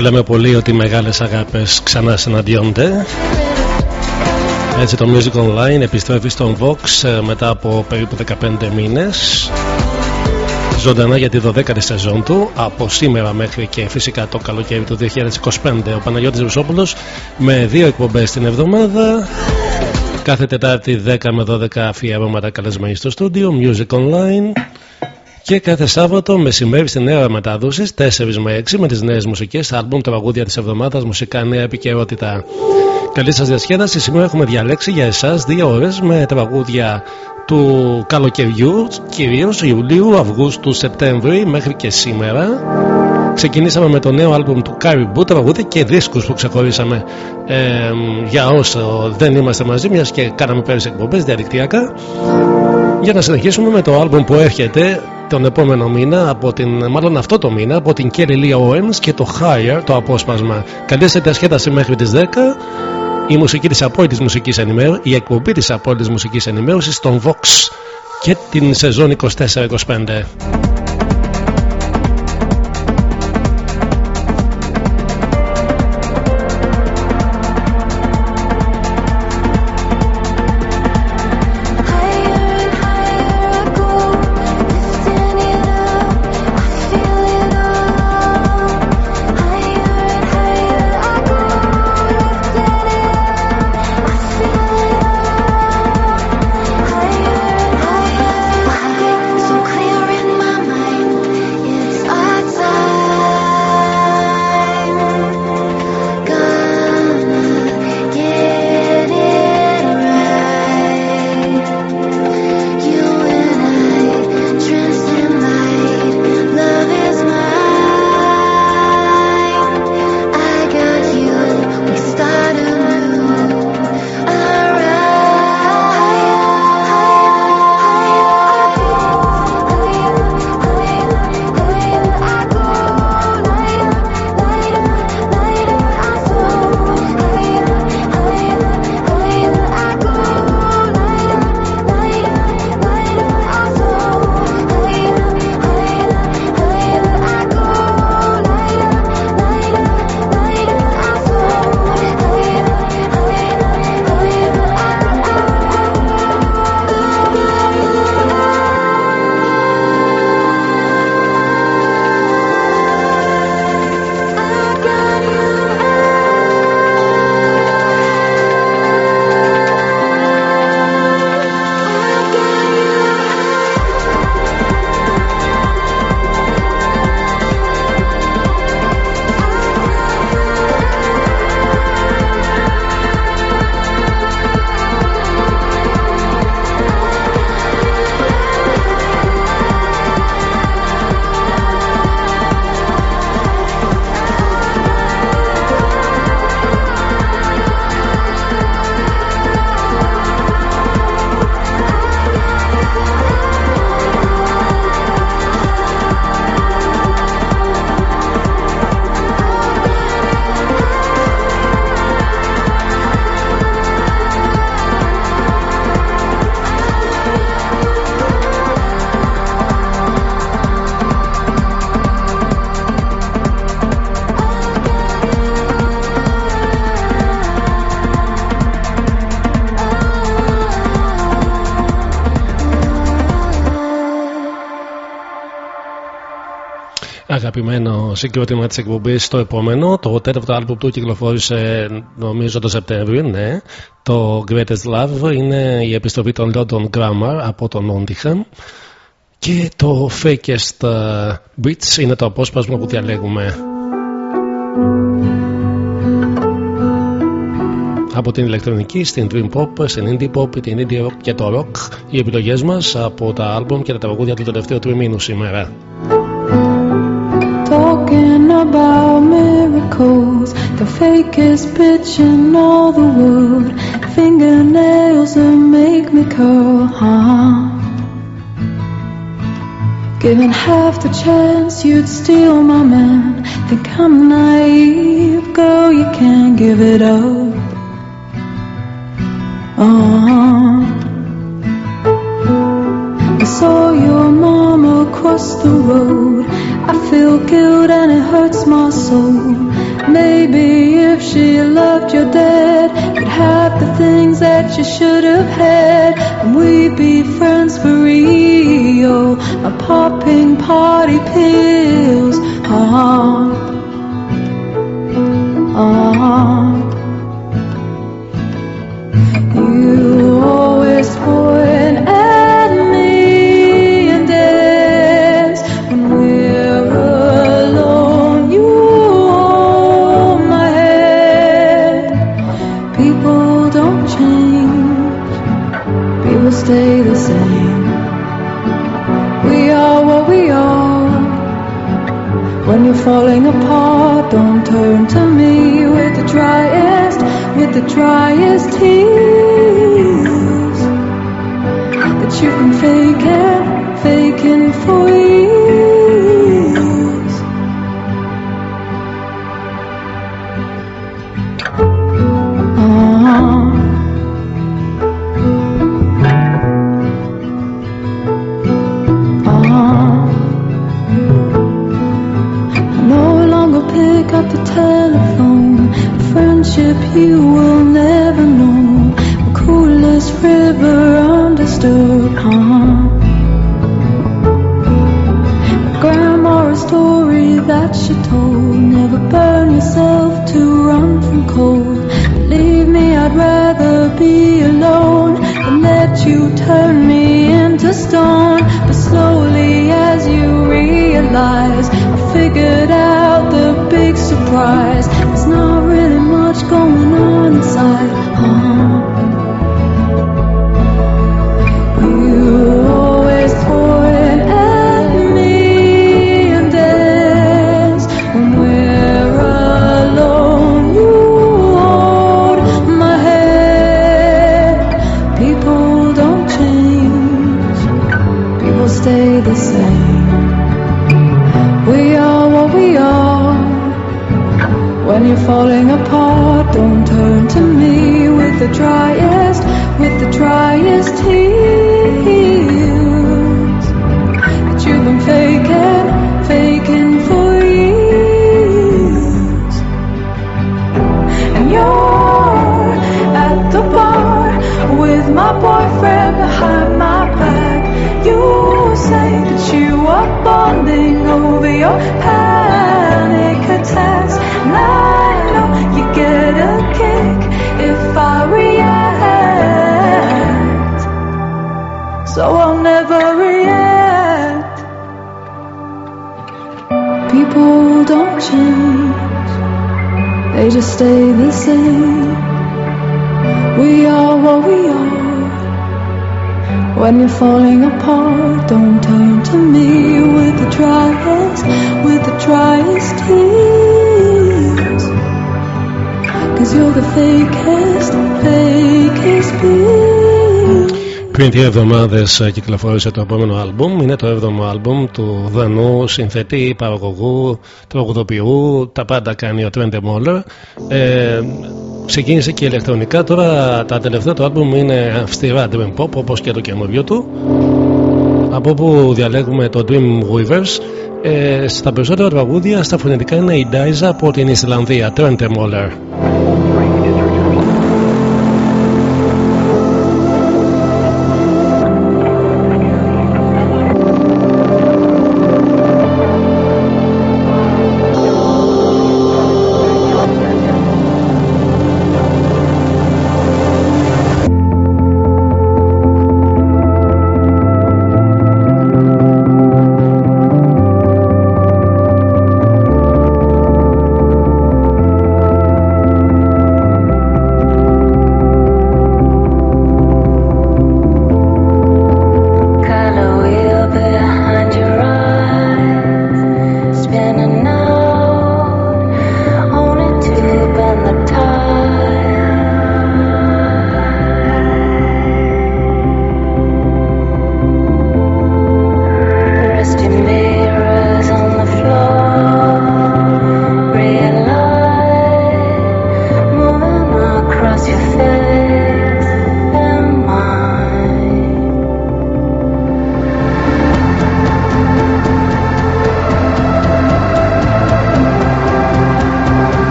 λέμε πολύ ότι οι μεγάλες αγάπες ξανά συναντιόνται. Έτσι το Music Online επιστρέφει στον Vox ε, μετά από περίπου 15 μήνες. Ζωντανά για τη 12η σεζόν του από σήμερα μέχρι και φυσικά το καλοκαίρι του 2025 ο Παναγιώτης Ρουσόπουλος με δύο εκπομπές την εβδομάδα. Κάθε Τετάρτη 10 με 12 αφιερώματα καλεσμένοι στο στούντιο Music Online και κάθε Σάββατο μεσημέρι στην νέα μετάδοση 4 με 6 με τις νέες μουσικές, άλμπουμ, τραγούδια της εβδομάδας, μουσικά νέα επικαιρότητα. Καλή σας διασκέδαση. Σήμερα έχουμε διαλέξει για εσάς δύο ώρες με τραγούδια του καλοκαιριού, κυρίως Ιουλίου, Αυγούστου, Σεπτέμβρη μέχρι και σήμερα. Ξεκινήσαμε με το νέο άλμπουμ του Caribou, τραγούδια και δίσκους που ξεχωρίσαμε ε, για όσο δεν είμαστε μαζί, μιας και κάναμε πέρυσι εκπομπές διαδικτυακά. Για να συνεχίσουμε με το άλμπουμ που έρχεται τον επόμενο μήνα, από την, μάλλον αυτό το μήνα, από την Kelly Lee Owens και το Higher, το απόσπασμα. Καλή διασκέδαση μέχρι τις 10. Η μουσική της απόλυτης μουσικής ενημέρωσης, η εκπομπή της απόλυτης μουσικής ενημέρωσης στον Vox και την σεζόν 24-25. Αγαπημένο συγκρότημα της εκπομπής στο επόμενο. Το τέταρτο άλμπου του κυκλοφόρησε νομίζω το Σεπτέμβριο, ναι. Το Greatest Love είναι η επιστροφή των London Grammar από τον Όντιχαμ. Και το Fakest ε, Beats είναι το απόσπασμα που διαλέγουμε. Από την ηλεκτρονική στην dream pop, στην indie pop, την indie rock και το rock οι επιλογές μας από τα άλμπομ και τα τραγούδια του τελευταίου τριμήνου σήμερα. About miracles. The fakest bitch in all the world. Fingernails that make me curl, huh? Given half the chance you'd steal my man. Think I'm naive, girl, you can't give it up. Uh-huh. I saw your mama across the road. I feel guilt and it hurts my soul. maybe if she loved your dad, you'd have the things that you should have had, and we'd be friends for real. A popping party pills. Uh-huh. Uh-huh. You falling apart, don't turn to me with the driest, with the driest tears. That you've been faking Friendship you will never know. The coolest river undisturbed, huh? Grandma, a story that she told. Never burn yourself to run from cold. Believe me, I'd rather be alone than let you turn me into stone. But slowly, as you realize, I figured out the big surprise. Δύο εβδομάδε κυκλοφόρησε το επόμενο άλμπουμ. Είναι το 7ο άλμπουμ του Δανού συνθετή, παραγωγού, τραγουδοποιού. Τα πάντα κάνει ο Trent Moller. Ε, ξεκίνησε και ηλεκτρονικά. Τώρα τα τελευταία του άλμπουμ είναι αυστηρά Dream Pop όπως και το καινούριο του. Από όπου διαλέγουμε το Dream Weavers. Ε, στα περισσότερα τραγούδια στα φωνητικά είναι η Ντάιζα από την Ισλανδία, Trent Moller.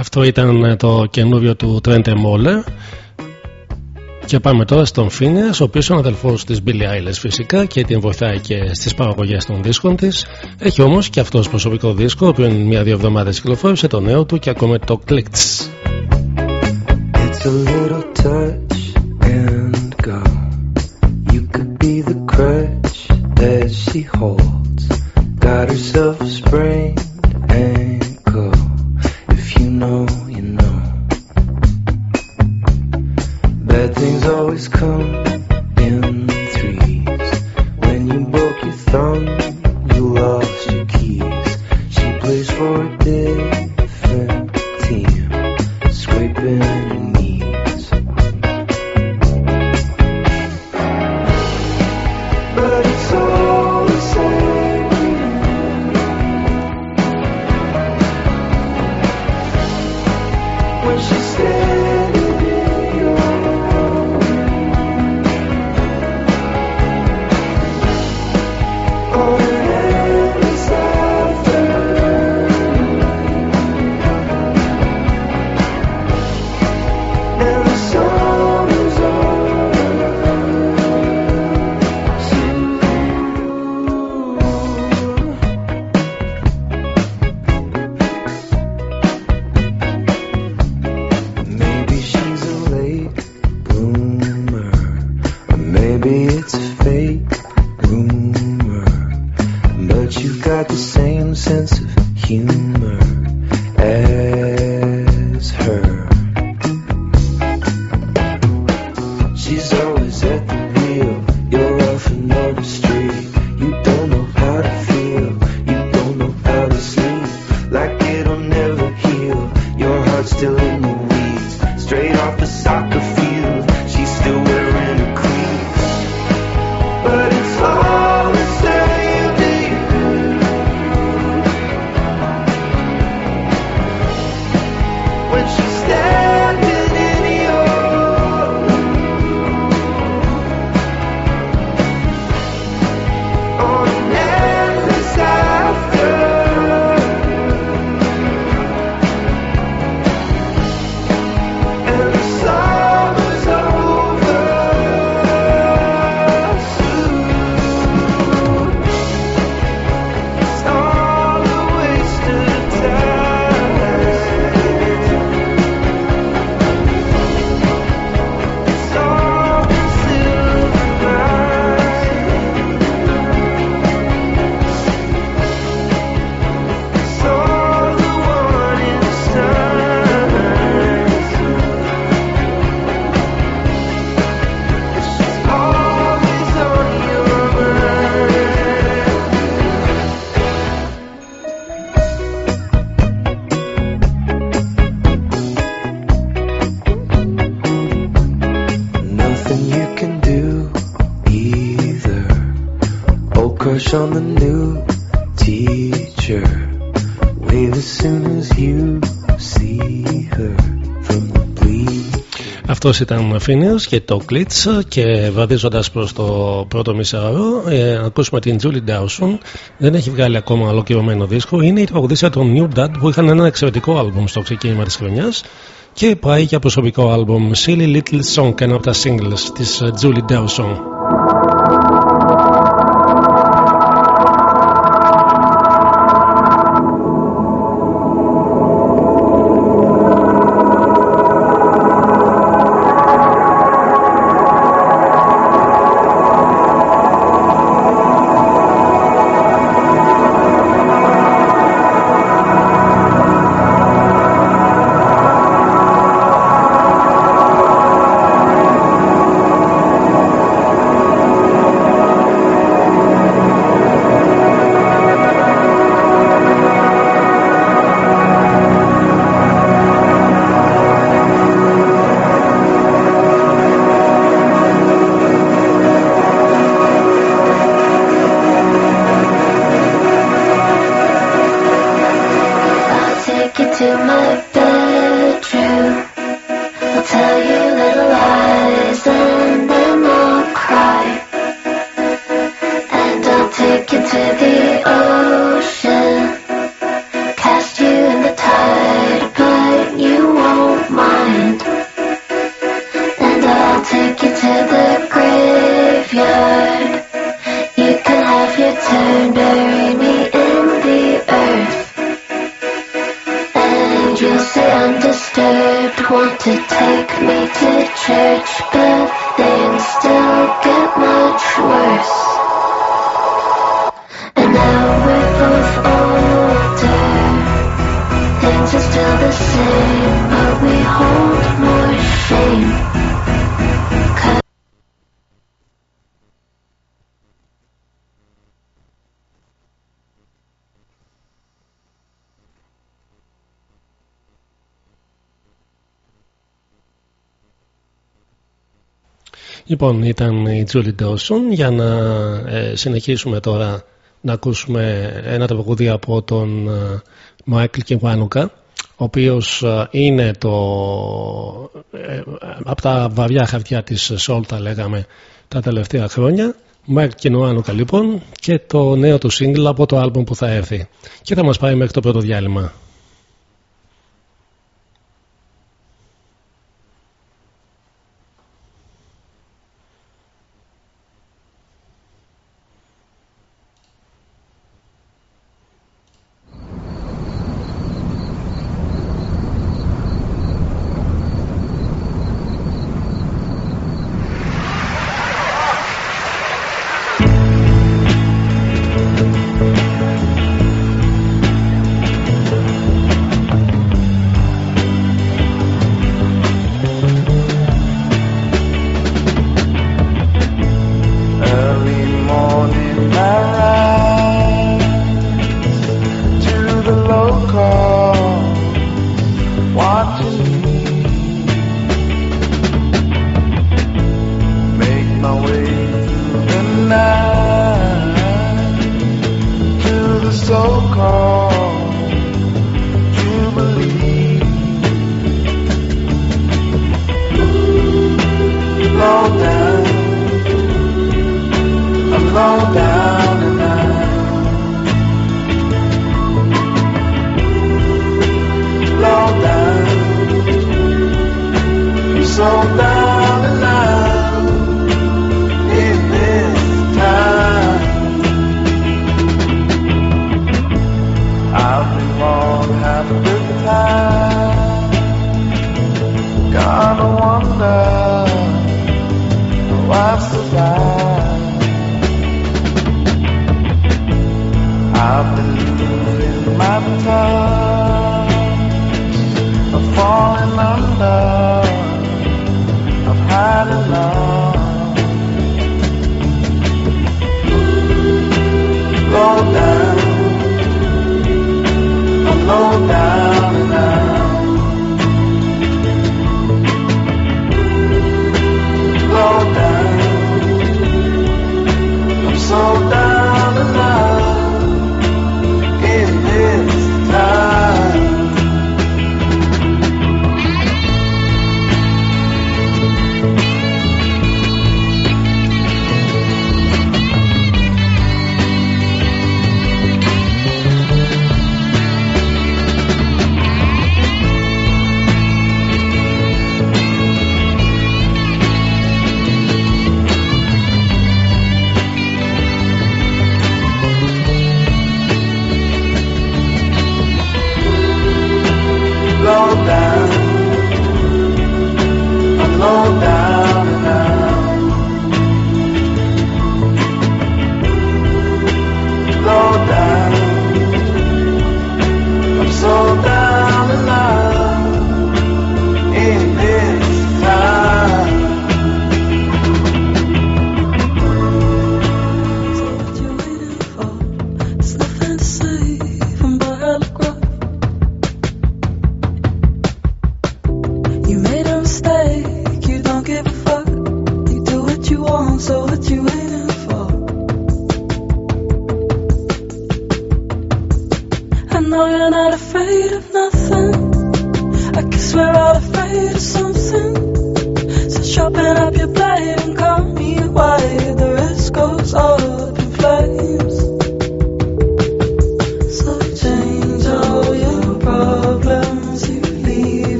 Αυτό ήταν το καινούριο του Trent Moller. Και πάμε τώρα στον Phineas, ο οποίος είναι αδελφός της Billie Eilish φυσικά και την βοηθάει και στις παραγωγές των δίσκων της. Έχει όμως και αυτός προσωπικό δίσκο, που είναι μία-δύο εβδομάδες κυκλοφόρησε το νέο του και ακόμα το Clicks. It's a little touch and go. You could be the crutch that she holds. Got herself a sprained always come crush on the new teacher. Wave as soon as you see her from the bleachers. Αυτός ήταν ο Phineas και το Glitch και βαδίζοντας προς το πρώτο μισάωρο ε, ακούσουμε την Julie Dawson δεν έχει βγάλει ακόμα ολοκληρωμένο δίσκο είναι η τραγουδίστρια των New Dad που είχαν ένα εξαιρετικό άλμπουμ στο ξεκίνημα της χρονιάς και πάει για προσωπικό άλμπουμ Silly Little Song ένα από τα singles της ε, Julie Dawson Λοιπόν, ήταν η Julie Dawson. Για να ε, συνεχίσουμε τώρα να ακούσουμε ένα τραγούδι από τον ε, Michael Kiwanuka ο οποίος ε, είναι το, από τα βαριά χαρτιά της soul θα τα λέγαμε τα τελευταία χρόνια. Michael Kiwanuka λοιπόν και το νέο του single από το άλμπουμ που θα έρθει. Και θα μας πάει μέχρι το πρώτο διάλειμμα.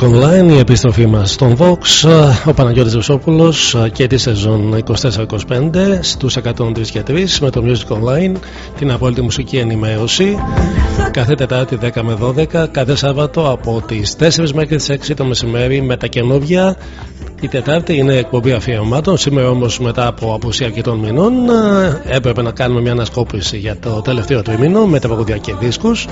Music Online, η επιστροφή μας στον Vox, ο Παναγιώτης Βεσόπουλος και τη σεζόν 24-25 στους 103 και 3 με το Music Online, την απόλυτη μουσική ενημέρωση κάθε Τετάρτη 10 με 12, κάθε Σάββατο από τις 4 μέχρι τις 6 το μεσημέρι με τα καινούργια η Τετάρτη είναι εκπομπή αφιερωμάτων. Σήμερα όμως, μετά από απουσία αρκετών μηνών, ε, έπρεπε να κάνουμε μια ανασκόπηση για το τελευταίο τριμήνο με τραγουδιά και δίσκους.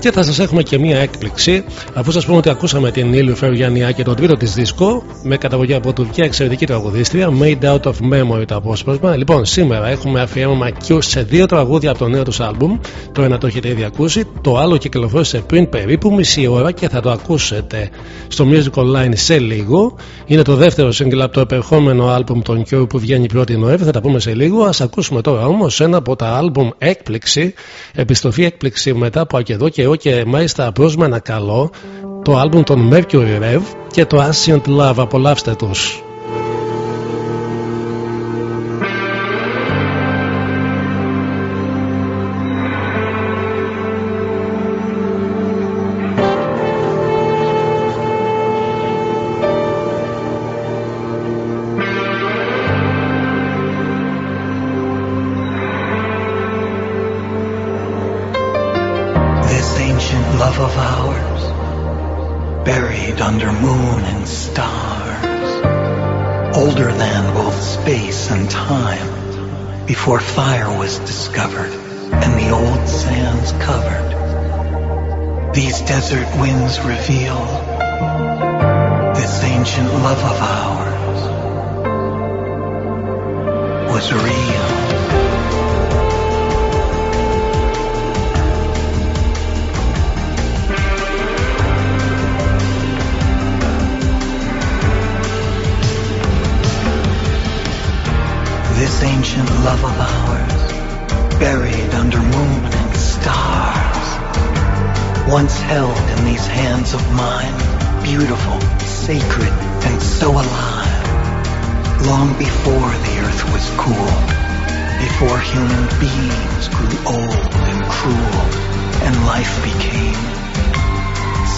Και θα σας έχουμε και μια έκπληξη, αφού σας πούμε ότι ακούσαμε την Ήλιο Φευγιανιά και τον τρίτο της δίσκο με καταγωγή από Τουρκία εξαιρετική τραγουδίστρια, Made Out of Memory το απόσπασμα. Λοιπόν, σήμερα έχουμε αφιέρωμα Q σε δύο τραγούδια από το νέο τους άλμπουμ. Το ένα το έχετε ήδη ακούσει, το άλλο κυκλοφόρησε πριν περίπου μισή ώρα και θα το ακούσετε στο Music Online σε λίγο. Είναι το δεύτερο single από το επερχόμενο άλμπουμ των Q που βγαίνει 1η Νοέμβρη. Θα τα πούμε σε λίγο. Α ακούσουμε τώρα όμως ένα από τα άλμπουμ έκπληξη, επιστροφή έκπληξη μετά από αρκετό καιρό και μάλιστα πρόσμενα καλό. Το άλμπουμ των Mercury Rev και το Ancient Love. Απολαύστε τους. Desert winds reveal this ancient love of ours was real. This ancient love of ours, buried once held in these hands of mine, beautiful, sacred, and so alive. Long before the earth was cool, before human beings grew old and cruel, and life became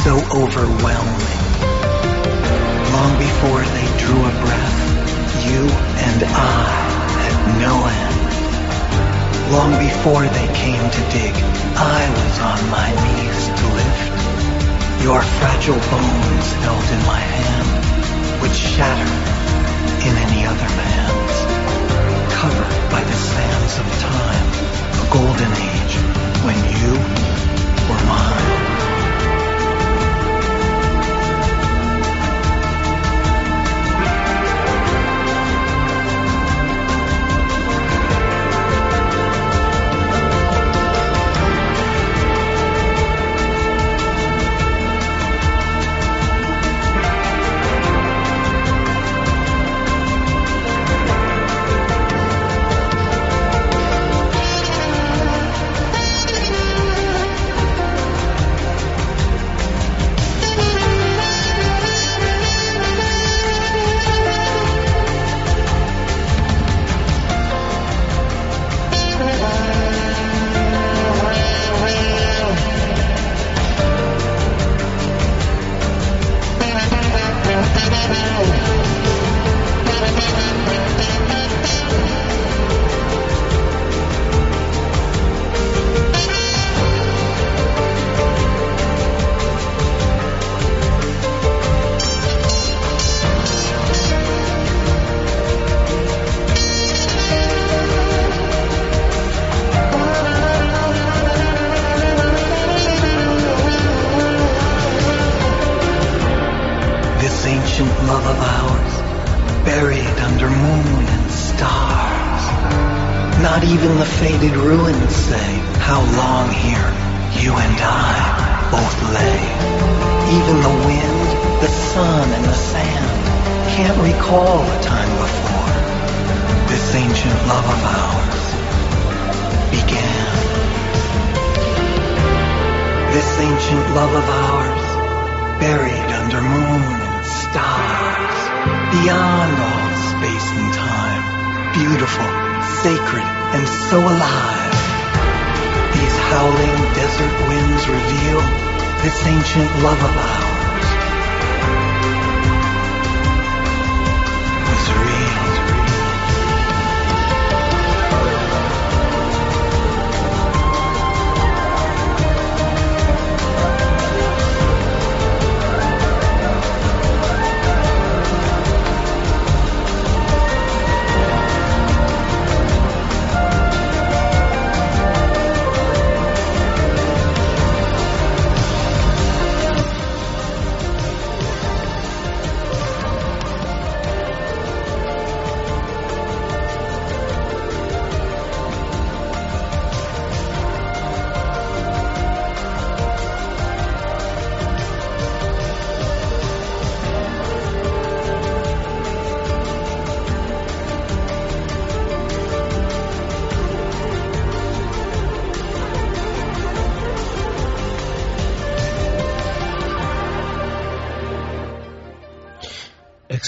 so overwhelming. Long before they drew a breath, you and I had no end. Long before they came to dig, I was on my knees to lift. Your fragile bones held in my hand would shatter in any other man's. Covered by the sands of time, a golden age when you were mine.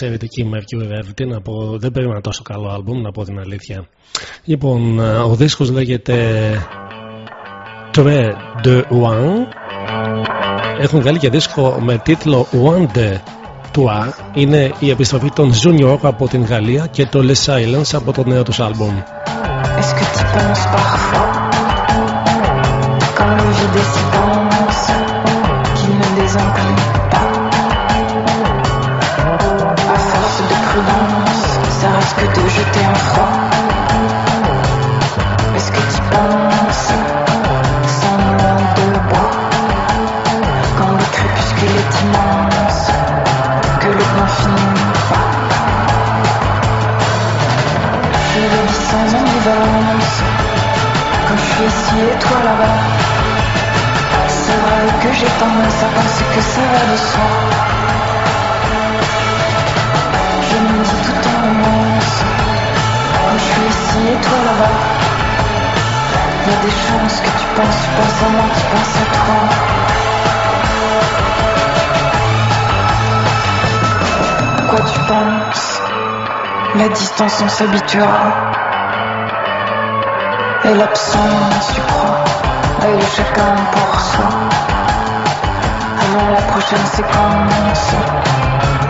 Εξαιρετική Mercury Rev. Τι να πω, δεν περίμενα τόσο καλό άλμπουμ, να πω την αλήθεια. Λοιπόν, ο δίσκος λέγεται Tre de One. Έχουν βγάλει και δίσκο με τίτλο One de Toi. Είναι η επιστροφή των Junior από την Γαλλία και το Les Silence από το νέο τους άλμπουμ. Est-ce que tu penses parfois, quand le vide est si dense, qu'il ne désincline pas que j'ai tendance à penser que ça va de soi des chances que tu penses, tu penses à moi, tu penses à toi Quoi tu penses La distance on s'habituera? Et l'absence, tu crois, et le chacun pour soi. Avant la prochaine séquence,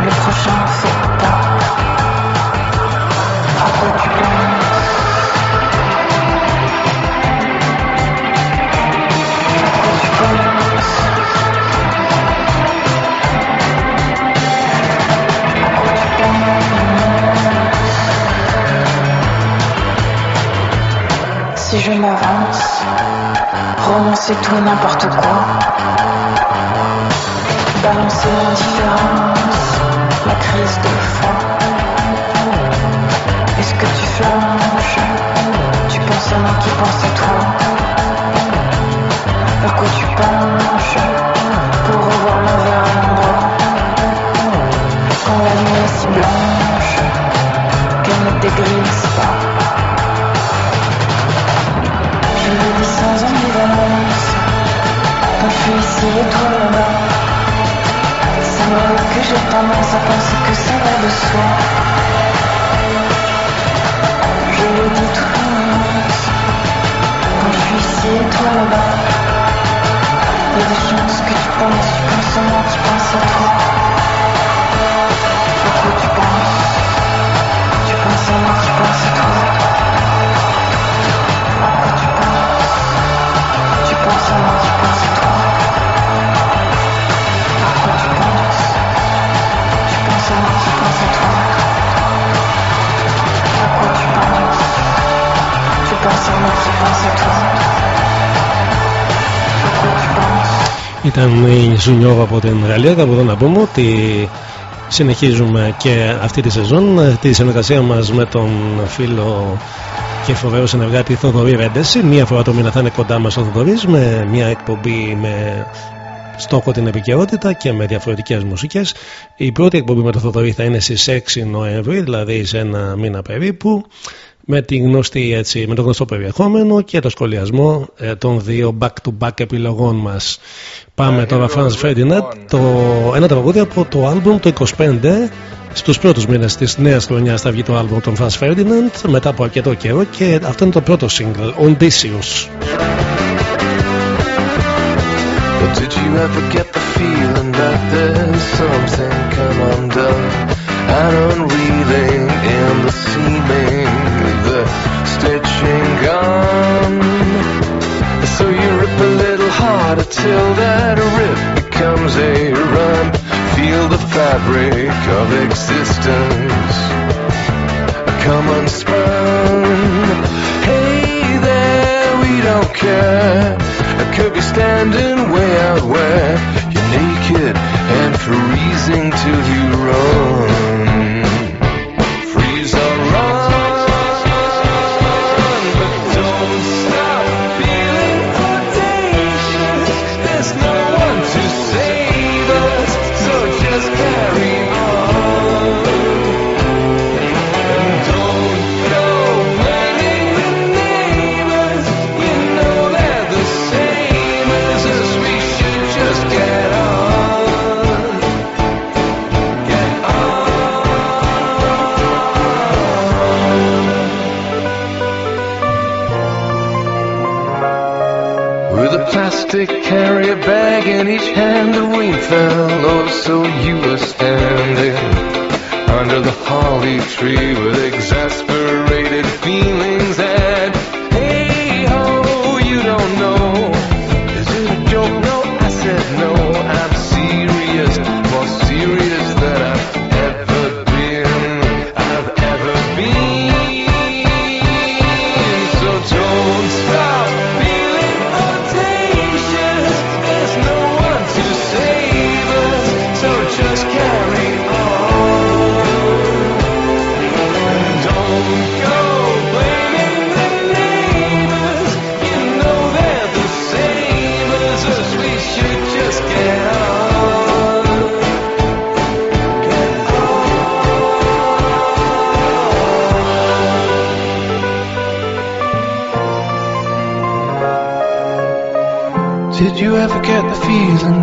le prochain fait pas. À quoi tu penses? Je m'avance, renoncer tout et n'importe quoi, balancer l'indifférence, la crise de foi. Est-ce que tu flanches? Tu penses à moi qui pense à toi. Par quoi tu penches? Je suis ici et toi là-bas C'est vrai que j'ai tendance à penser que ça va de soi Je le dis tout en Quand je suis ici et toi là-bas Il y a des chances que tu penses, tu penses à moi, Ήταν η Ζουνιόβα από την Γαλλία. Θα μπορώ να πούμε ότι Συνεχίζουμε και αυτή τη σεζόν ε, τη συνεργασία μας με τον φίλο και φοβερό συνεργάτη Θοδωρή Ρέντεση. Μία φορά το μήνα θα είναι κοντά μας ο Θοδωρής με μια εκπομπή με στόχο την επικαιρότητα και με διαφορετικές μουσικές. Η πρώτη εκπομπή με τον Θοδωρή θα είναι στις 6 Νοέμβρη, δηλαδή σε ένα μήνα περίπου με, τη γνωστή, έτσι, με το γνωστό περιεχόμενο και το σχολιασμό ε, των δύο back-to-back επιλογών μας. Πάμε τώρα Franz Ferdinand, το, ένα τραγούδι από το άλμπουμ το 25 στους πρώτους μήνες της νέας χρονιάς θα βγει το άλμπουμ των Franz Ferdinand μετά από αρκετό καιρό και αυτό είναι το πρώτο single, Odysseus. Did you ever get the feeling that there's something come undone; And unreeling in the seeming, the stitching gone? So you rip a little harder till that rip becomes a run. Feel the fabric of existence come unspun. Hey there, we don't care. I could be standing way out where you're naked and freezing till you run. Tree with exasperated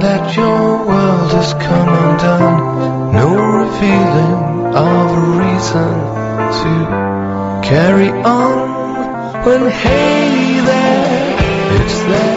that your world has come undone? No revealing of a reason to carry on when hey there, it's there,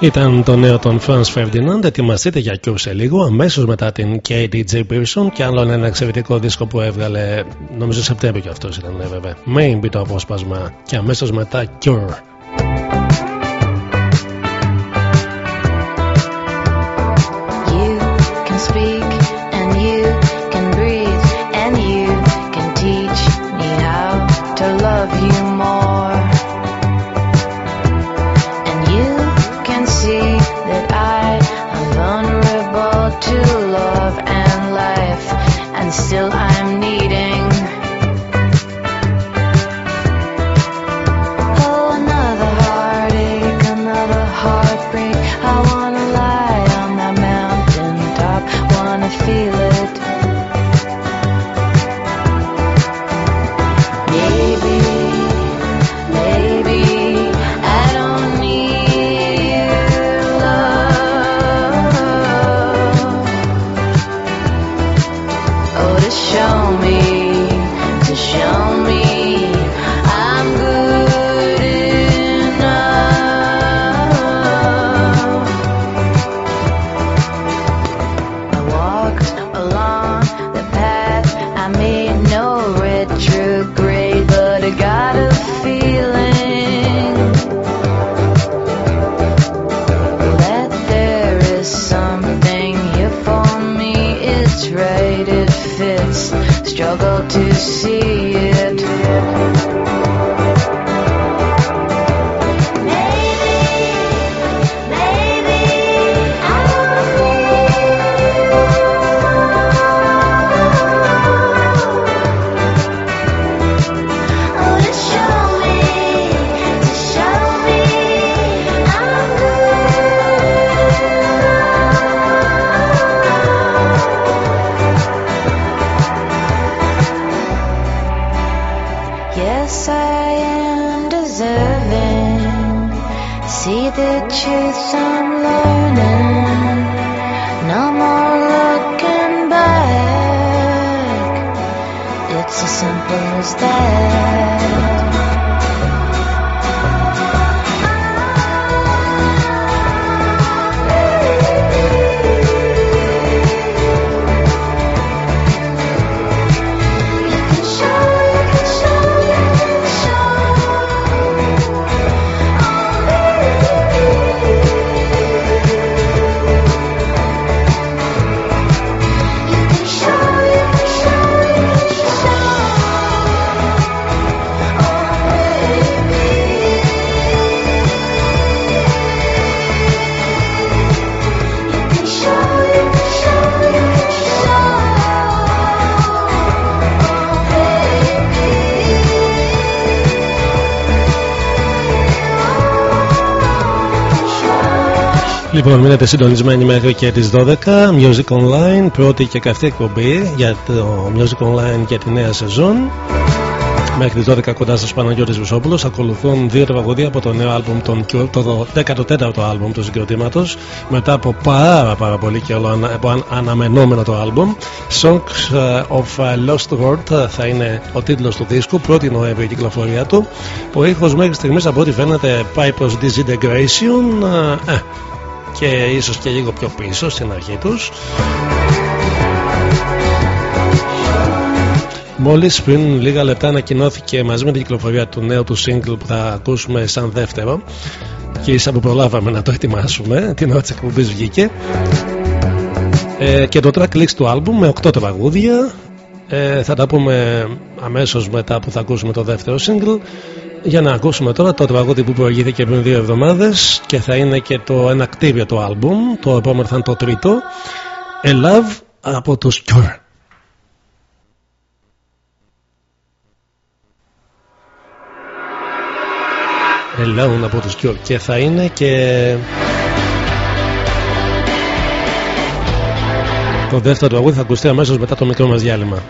Ήταν το νέο των Franz Ferdinand. Ετοιμαστείτε για Cure σε λίγο. Αμέσως μετά την KDJ Pearson και άλλο ένα εξαιρετικό δίσκο που έβγαλε. Νομίζω Σεπτέμβριο κι αυτός ήταν, ναι, βέβαια. Maybe το απόσπασμα. Και αμέσως μετά Cure. Λοιπόν, μείνετε συντονισμένοι μέχρι και τις 12 Music Online, πρώτη και καυτή εκπομπή για το Music Online για τη νέα σεζόν. Μέχρι τις 12 κοντά σας Παναγιώτης Βουσόπουλος Ακολουθούν δύο τραγουδία από το νέο άλμπουμ τον, το 14ο άλμπουμ του συγκροτήματος Μετά από πάρα πάρα πολύ και όλο αναμενόμενο το άλμπουμ. Songs of Lost World θα είναι ο τίτλος του δίσκου 1η Νοέμβρη η κυκλοφορία του Ο ήχος μέχρι στιγμής από ό,τι φαίνεται πάει προς Disintegration ε, και ίσως και λίγο πιο πίσω στην αρχή τους. Μόλις πριν λίγα λεπτά ανακοινώθηκε μαζί με την κυκλοφορία του νέου του single που θα ακούσουμε σαν δεύτερο και ίσα που προλάβαμε να το ετοιμάσουμε την ώρα της εκπομπής βγήκε. Ε, και το track list του άλμπουμ με 8 τραγούδια. Ε, θα τα πούμε αμέσως μετά που θα ακούσουμε το δεύτερο single για να ακούσουμε τώρα το τραγούδι που προηγήθηκε πριν δύο εβδομάδες και θα είναι και το ένα κτίριο το άλμπουμ. Το επόμενο θα είναι το τρίτο. A Love από τους Cure. A Love από τους Cure και θα είναι και το δεύτερο τραγούδι θα ακουστεί αμέσως μετά το μικρό μας διάλειμμα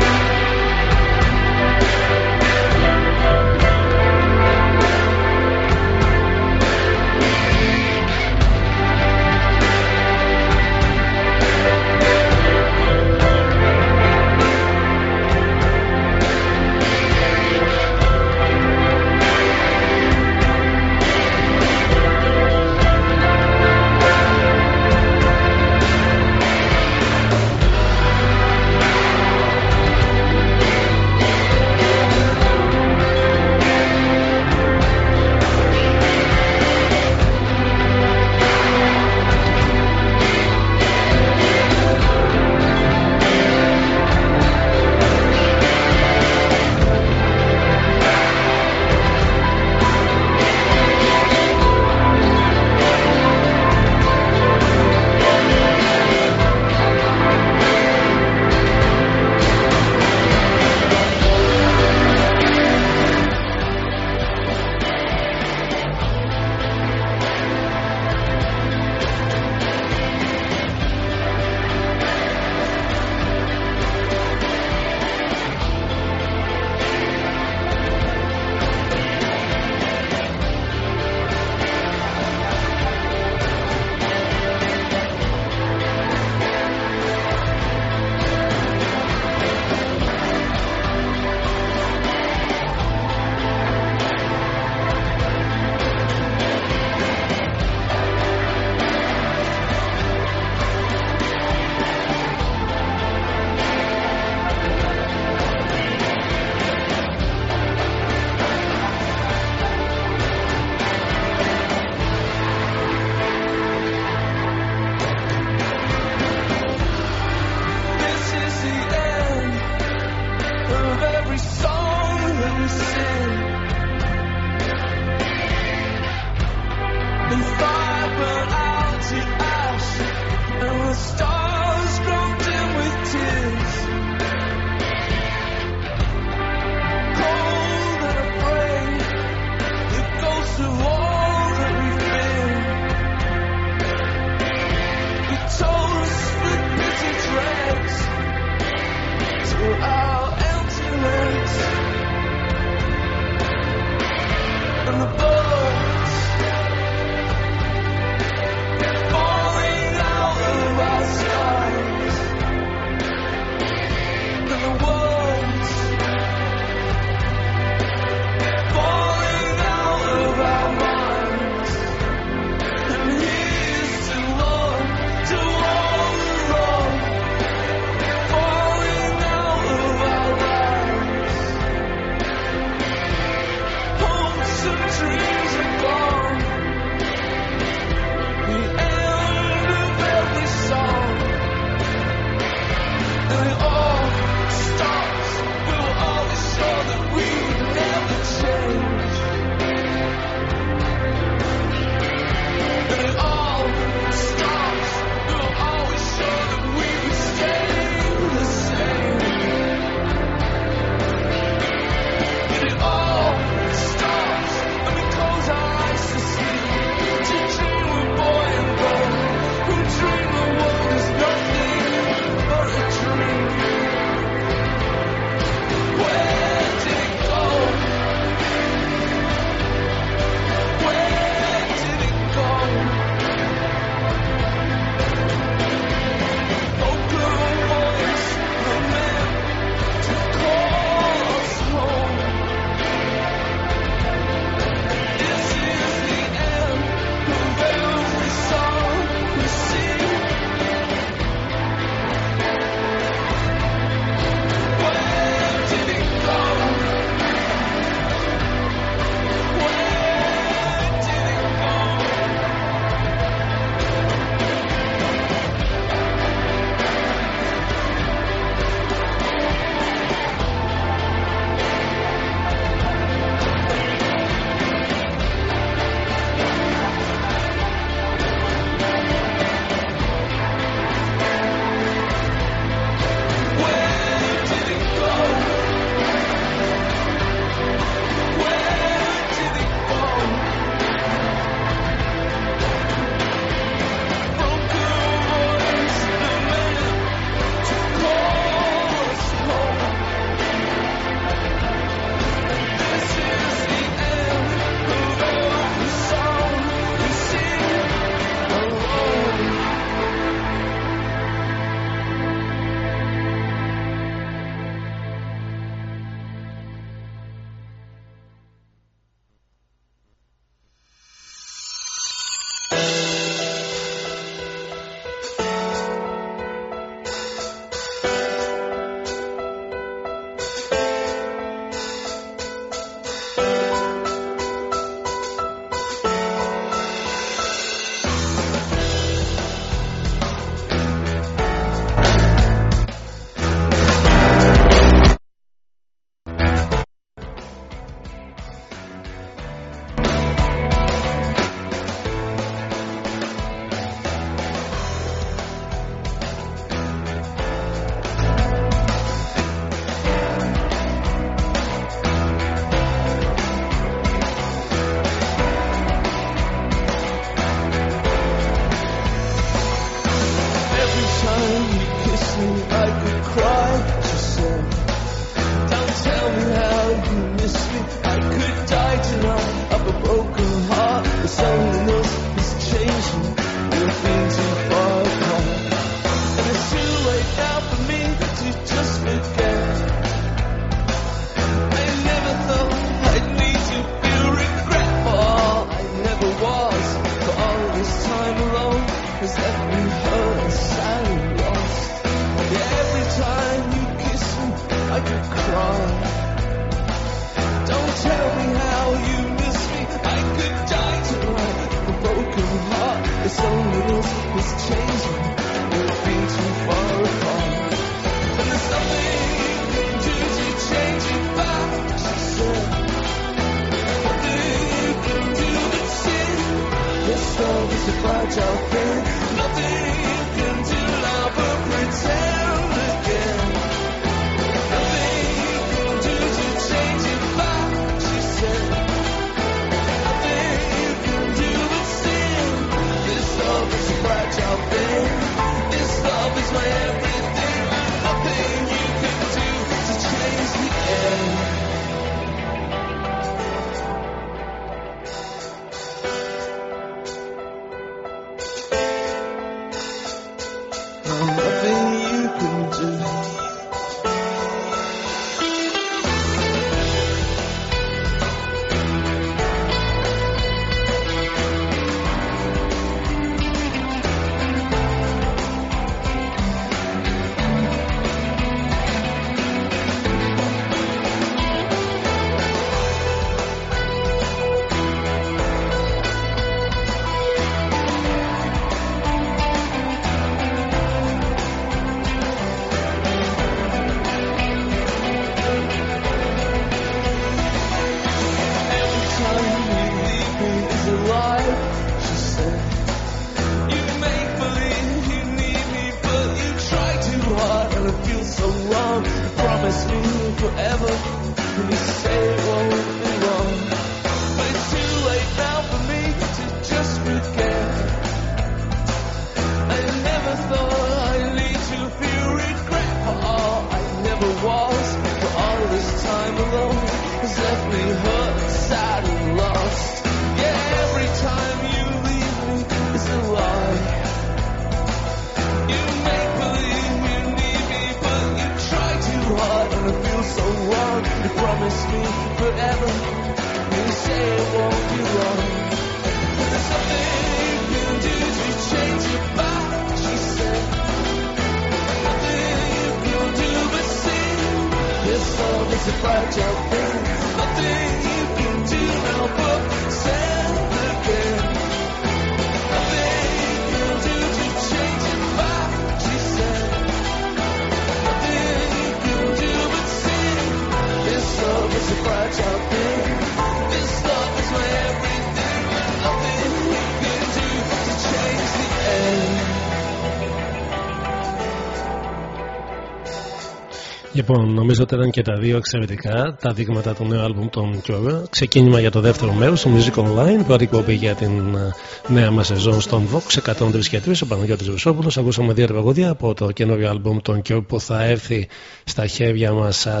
Λοιπόν, νομίζω ότι ήταν και τα δύο εξαιρετικά τα δείγματα του νέου άλμπουμ των Cure. Ξεκίνημα για το δεύτερο μέρος το Music Online, πρώτη κοπή για την ε, νέα μας σεζόν στον Vox 103 και 3. Ο Παναγιώτης Βρυσόπουλο. Ακούσαμε δύο τραγούδια από το καινούριο άλμπουμ των Cure που θα έρθει στα χέρια μας ε,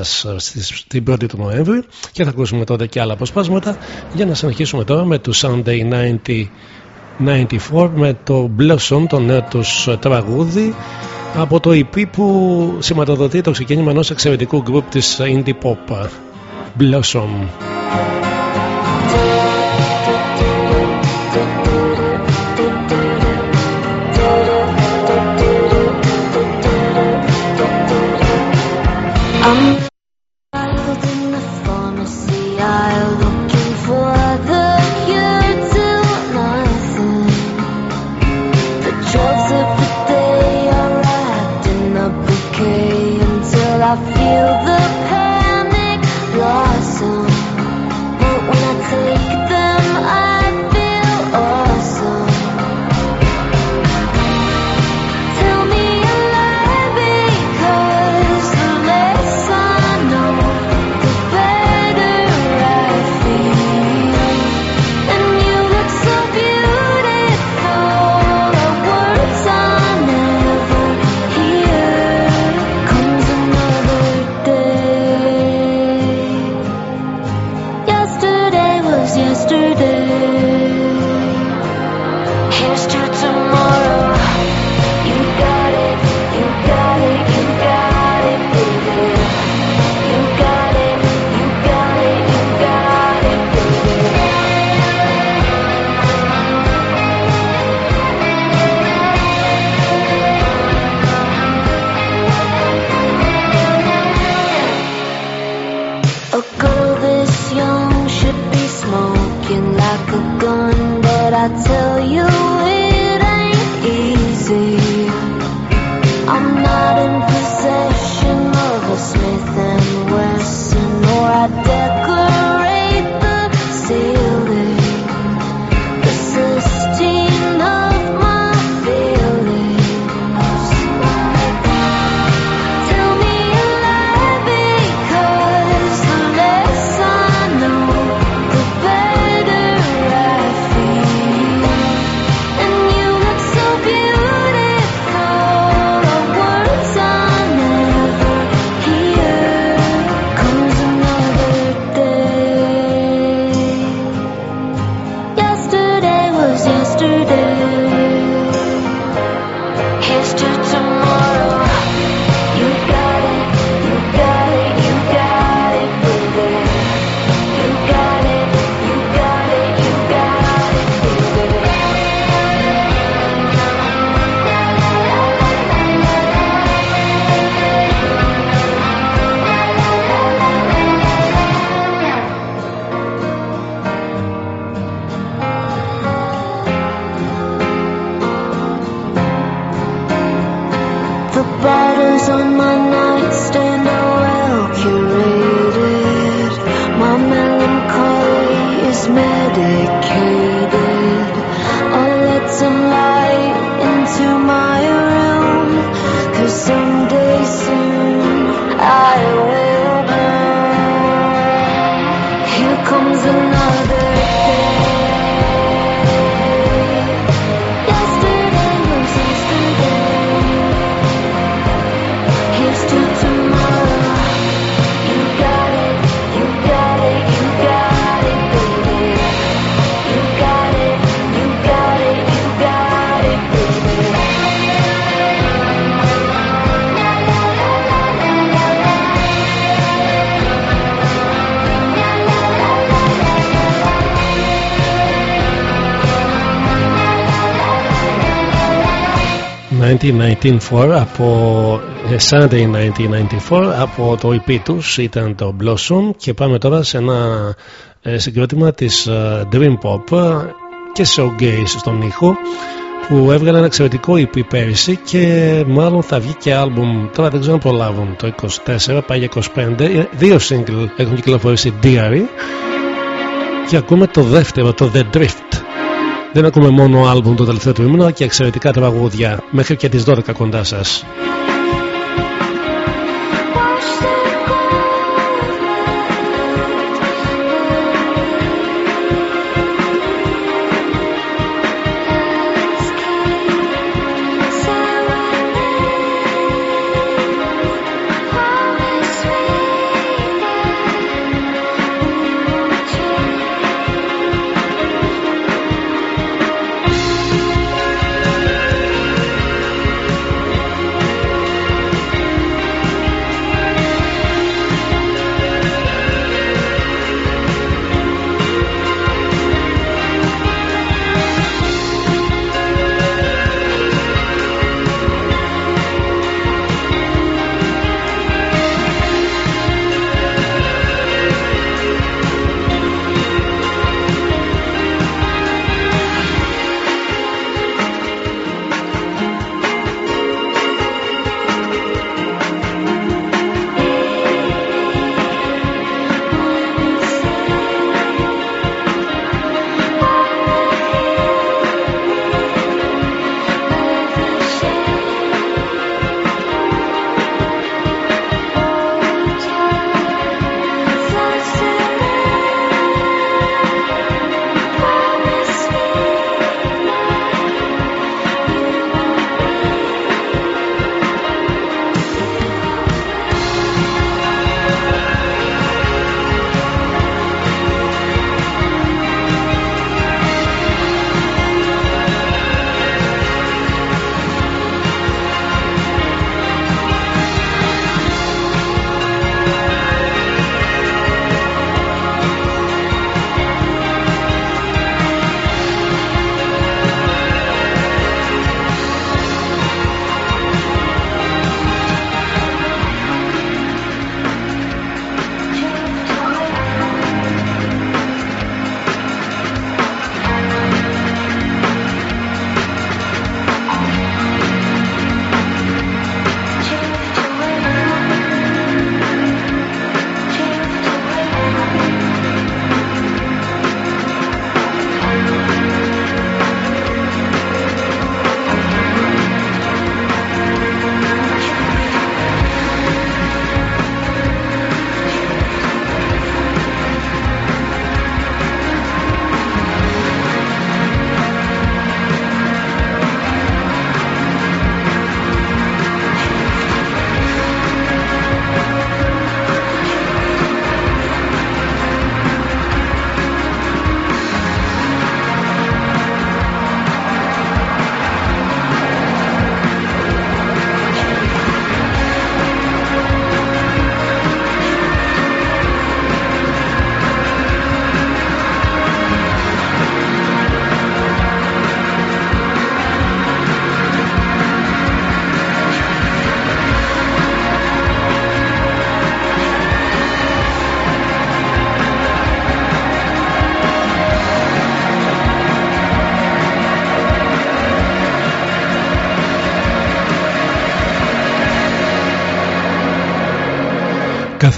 την 1η του Νοέμβρη. Και θα ακούσουμε τότε και άλλα αποσπάσματα για να συνεχίσουμε τώρα με το Sunday 90. 94 με το Blossom, το νέο τους ε, τραγούδι από το EP που σηματοδοτεί το ξεκίνημα ενός εξαιρετικού γκρουπ της indie pop. Blossom. ...1994 από ε, Sunday 1994 από το EP τους ήταν το Blossom. Και πάμε τώρα σε ένα ε, συγκρότημα της ε, Dream Pop ε, και showgaze στον ήχο που έβγαλε ένα εξαιρετικό EP πέρυσι και μάλλον θα βγει και άλμπουμ. Τώρα δεν ξέρω αν προλάβουν το 24 πάει για 25 Ε, δύο single έχουν κυκλοφορήσει Diary. Και ακούμε το δεύτερο το The Drift δεν ακούμε μόνο άλμπουμ το τελευταίο τρίμηνο αλλά και εξαιρετικά τραγούδια. Μέχρι και τις 12 κοντά σας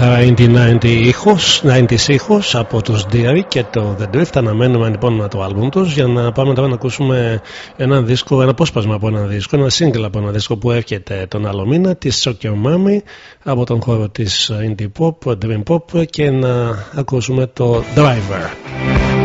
90-90 ήχος, 90's ήχος από τους Deary και το The Drift αναμένουμε λοιπόν το άλμπουμ τους για να πάμε τώρα να ακούσουμε ένα δίσκο, ένα απόσπασμα από ένα δίσκο, ένα single από ένα δίσκο που έρχεται τον άλλο μήνα της Shock από τον χώρο της Indie Pop, Dream Pop και να ακούσουμε το Driver.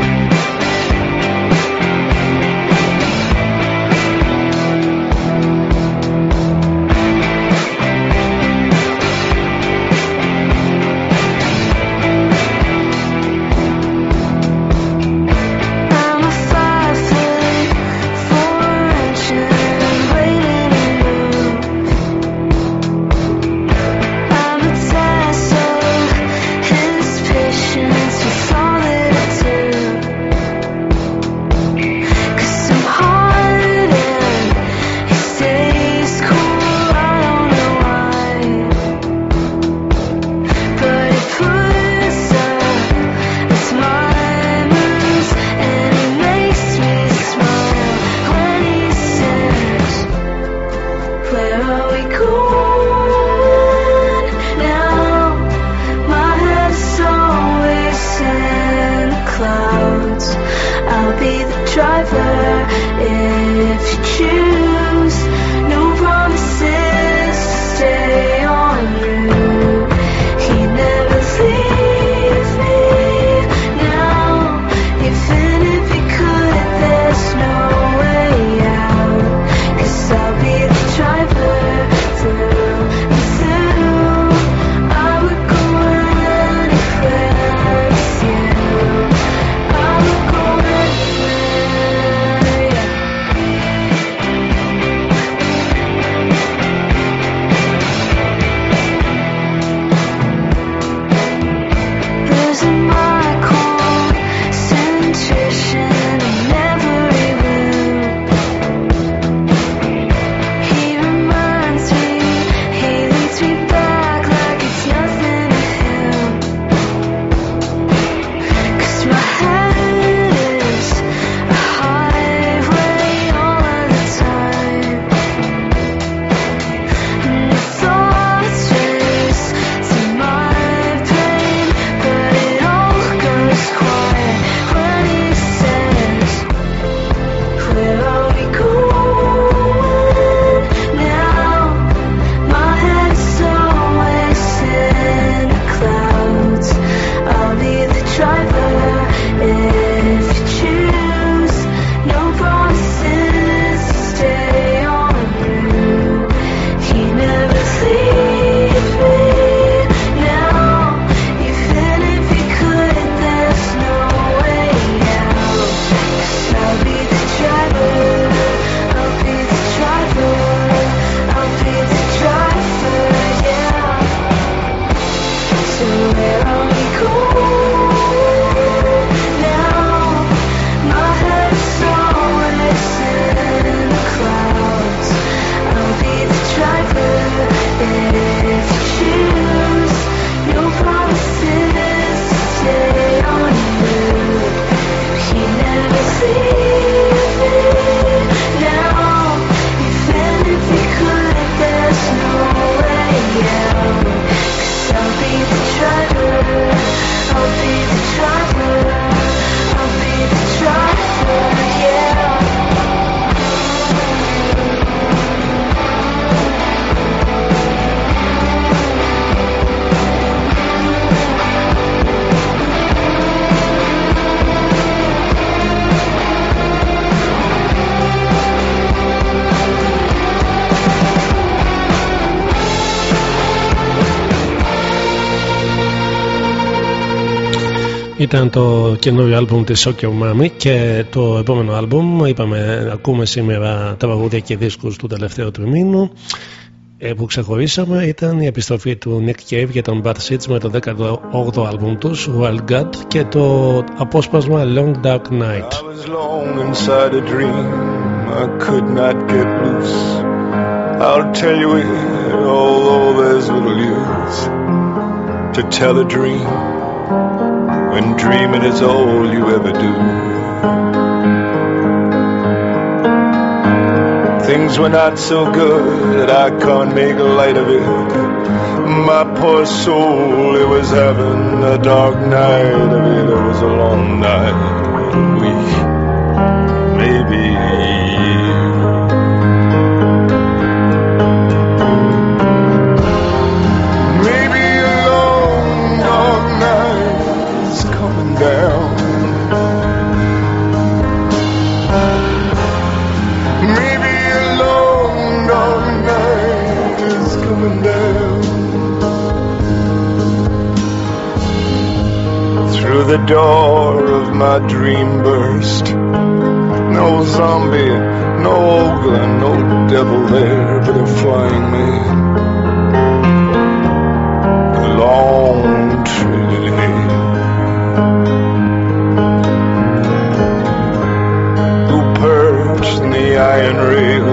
Ήταν το καινούριο άλμπουμ της Soccer Mami και το επόμενο άλμπουμ είπαμε ακούμε σήμερα τα παγούδια και δίσκους του τελευταίου τριμήνου ε, που ξεχωρίσαμε ήταν η επιστροφή του Nick Cave για τον Bad Seeds με το 18ο άλμπουμ τους Wild God και το απόσπασμα Long Dark Night I was alone inside a dream. I could not get loose. I'll tell you it, although there's little use to tell a dream when dreaming is all you ever do. Things were not so good that I can't make light of it. my poor soul, it was heaven, a dark night of it, it was a long night, a week, the door of my dream burst. No zombie, no ogre, no devil there, but a flying man. A long hand. Who perched in the iron rail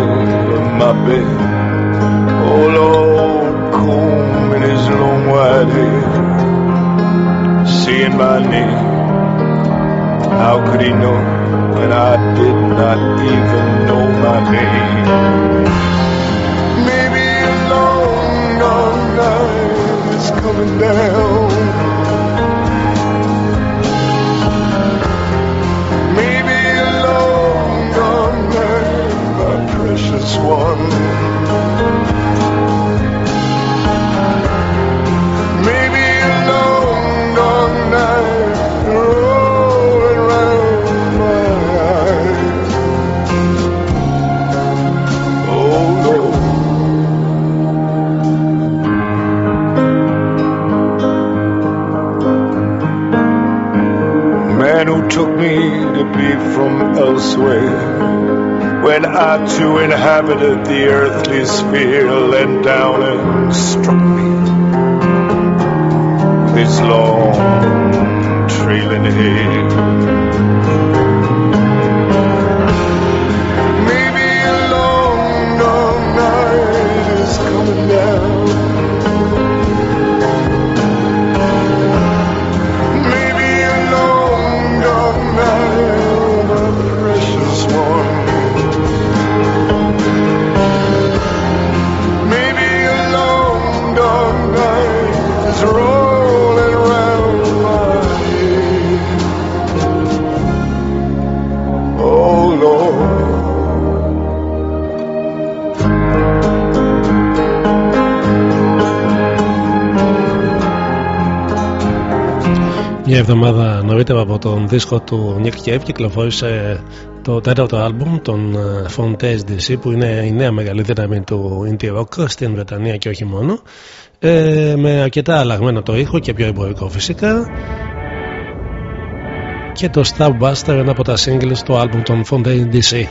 of my bed. Oh Lord, comb in his long white hair. Seeing my name, how could he know when I did not even know my name? Maybe a long, long night is coming down. Maybe a long, long night, my precious one. I too inhabited the earthly sphere, leant down and struck me with his long trailing hair. Μια εβδομάδα νωρίτερα από τον δίσκο του Nick Cave κυκλοφόρησε το τέταρτο άλμπουμ των ε, Fontaines DC που είναι η νέα μεγάλη δύναμη του indie rock στην Βρετανία και όχι μόνο. Ε, με αρκετά αλλαγμένο το ήχο και πιο εμπορικό φυσικά. Και το Starbuster ένα από τα singles του άλμπουμ των Fontaines DC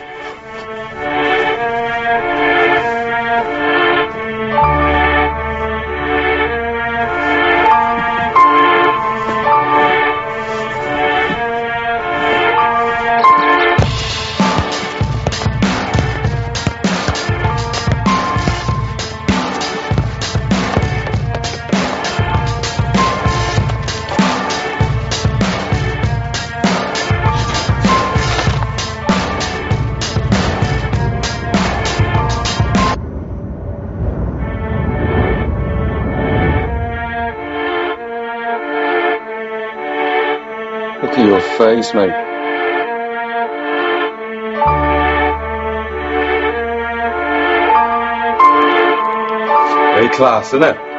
class, isn't it?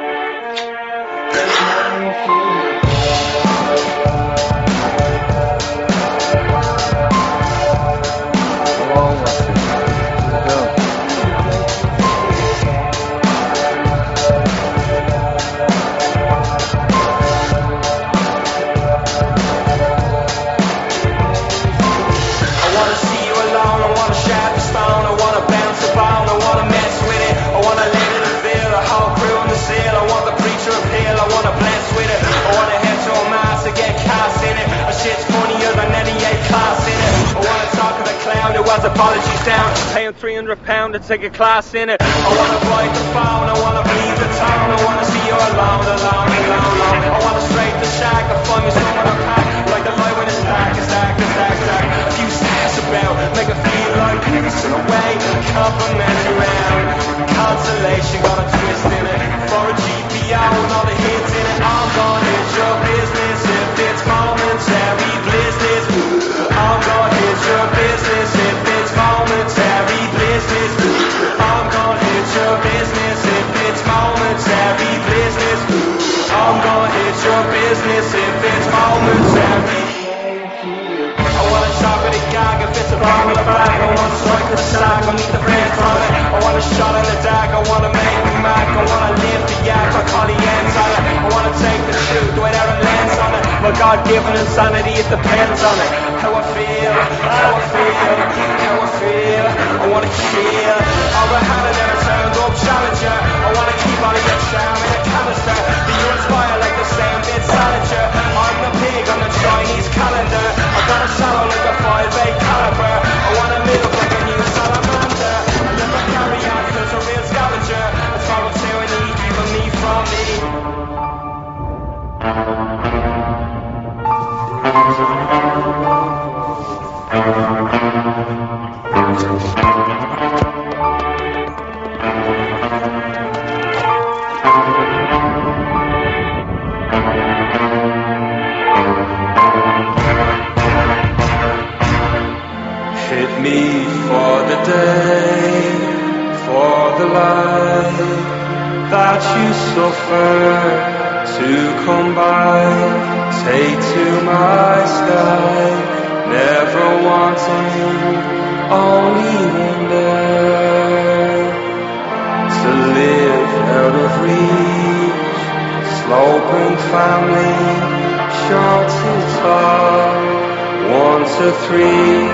300 pound to take a class in it, I wanna write the phone, I wanna bleed the tone, I wanna see you alone, alone, alone, alone, I wanna straight the shack, I find me someone to pack, like the light when it's dark, it's dark, it's dark, dark, a few stairs about, make it feel like peace in a way, compliment around, consolation got a twist in it, for a GPO, not a GPR, back. I want to strike the sack, I need the bread from it. I want a shot in the dark, I want to make me mad. I want to live the yak, I call the ends on it. I want to take the truth without a lens on it. My God-given insanity, it depends on it. How I feel, how I feel, how I feel. I want to kill. The hand and never turned up challenger. I want to keep all of your charm in a canister. Be you inspire like the same bit Salinger. I'm the pig on the Chinese calendar. I got a shallow like a five eight caliber. I want to move like a new salamander. I never carry on 'cause a real scavenger. That's why I'm tyranny keeping me from me. Hit that you suffer to come by. Take to my sky, never wanting, only wonder to live out of reach. Sloping family, short to tall. three,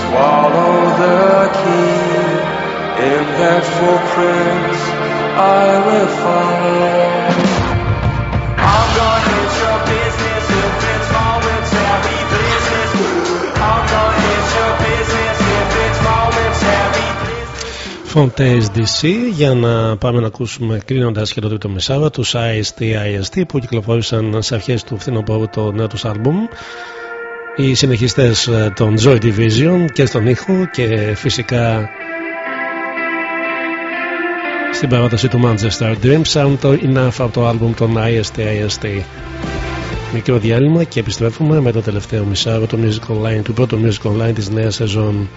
swallow the key. In that footprint, I will follow. I'm gonna hit your business if it's momentary business. I'm gonna hit your business if it's momentary Fontaines DC για να πάμε να ακούσουμε κλείνοντας και το τρίτο μεσάβα τους IST IST που κυκλοφόρησαν σε αρχές του φθινοπόρου το νέο τους άλμπουμ οι συνεχιστές ε, των Joy Division και στον ήχο και φυσικά στην παράταση του Manchester Dream Sound το Enough από το άλμπουμ των IST IST Μικρό διάλειμμα και επιστρέφουμε με το τελευταίο μισάρο το Music Online του πρώτου Music Online της νέας σεζόν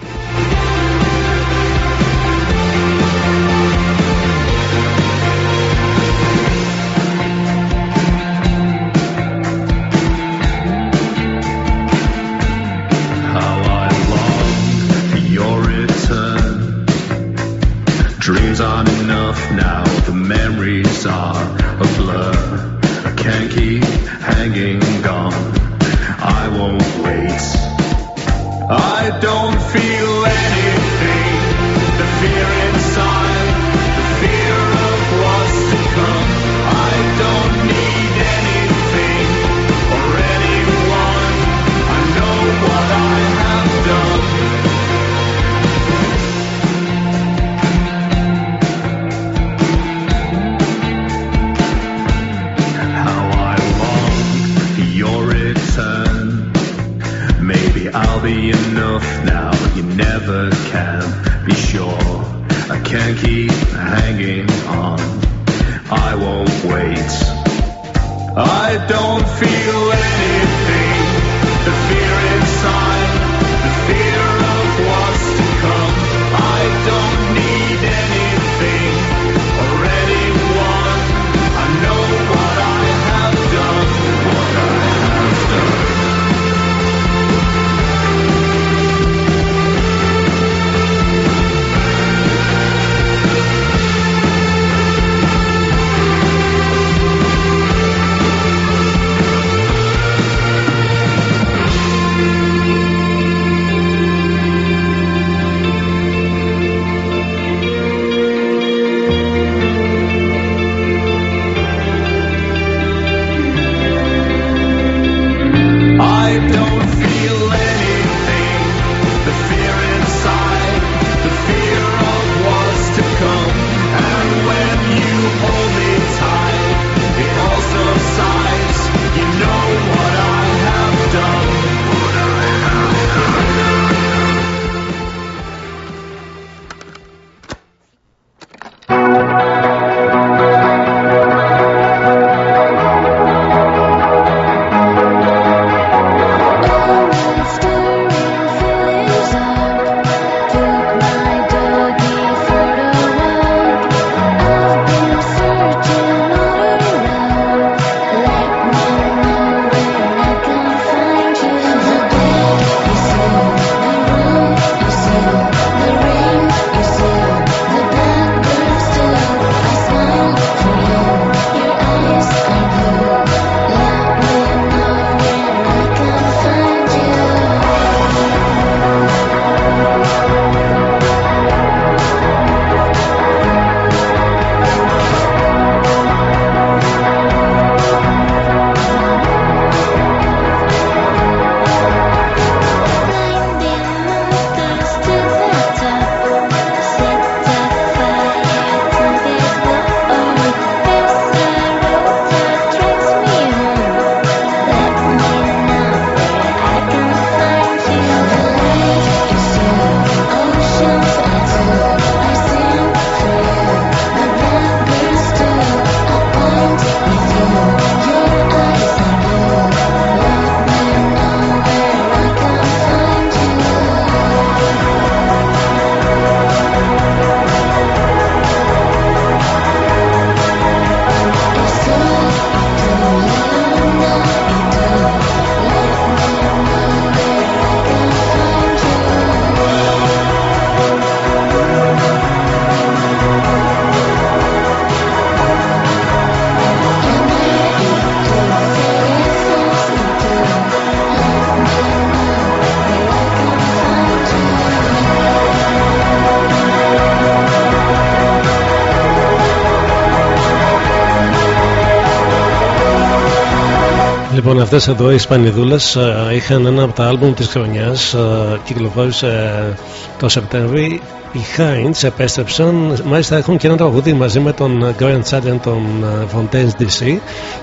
Λοιπόν, αυτές εδώ οι Ισπανιδούλες είχαν ένα από τα άλμπουμ της χρονιάς. Κυκλοφόρησε το Σεπτέμβρη. Οι Heinz επέστρεψαν. Μάλιστα έχουν και ένα τραγούδι μαζί με τον Grant Sutton των ε, Fontaines DC.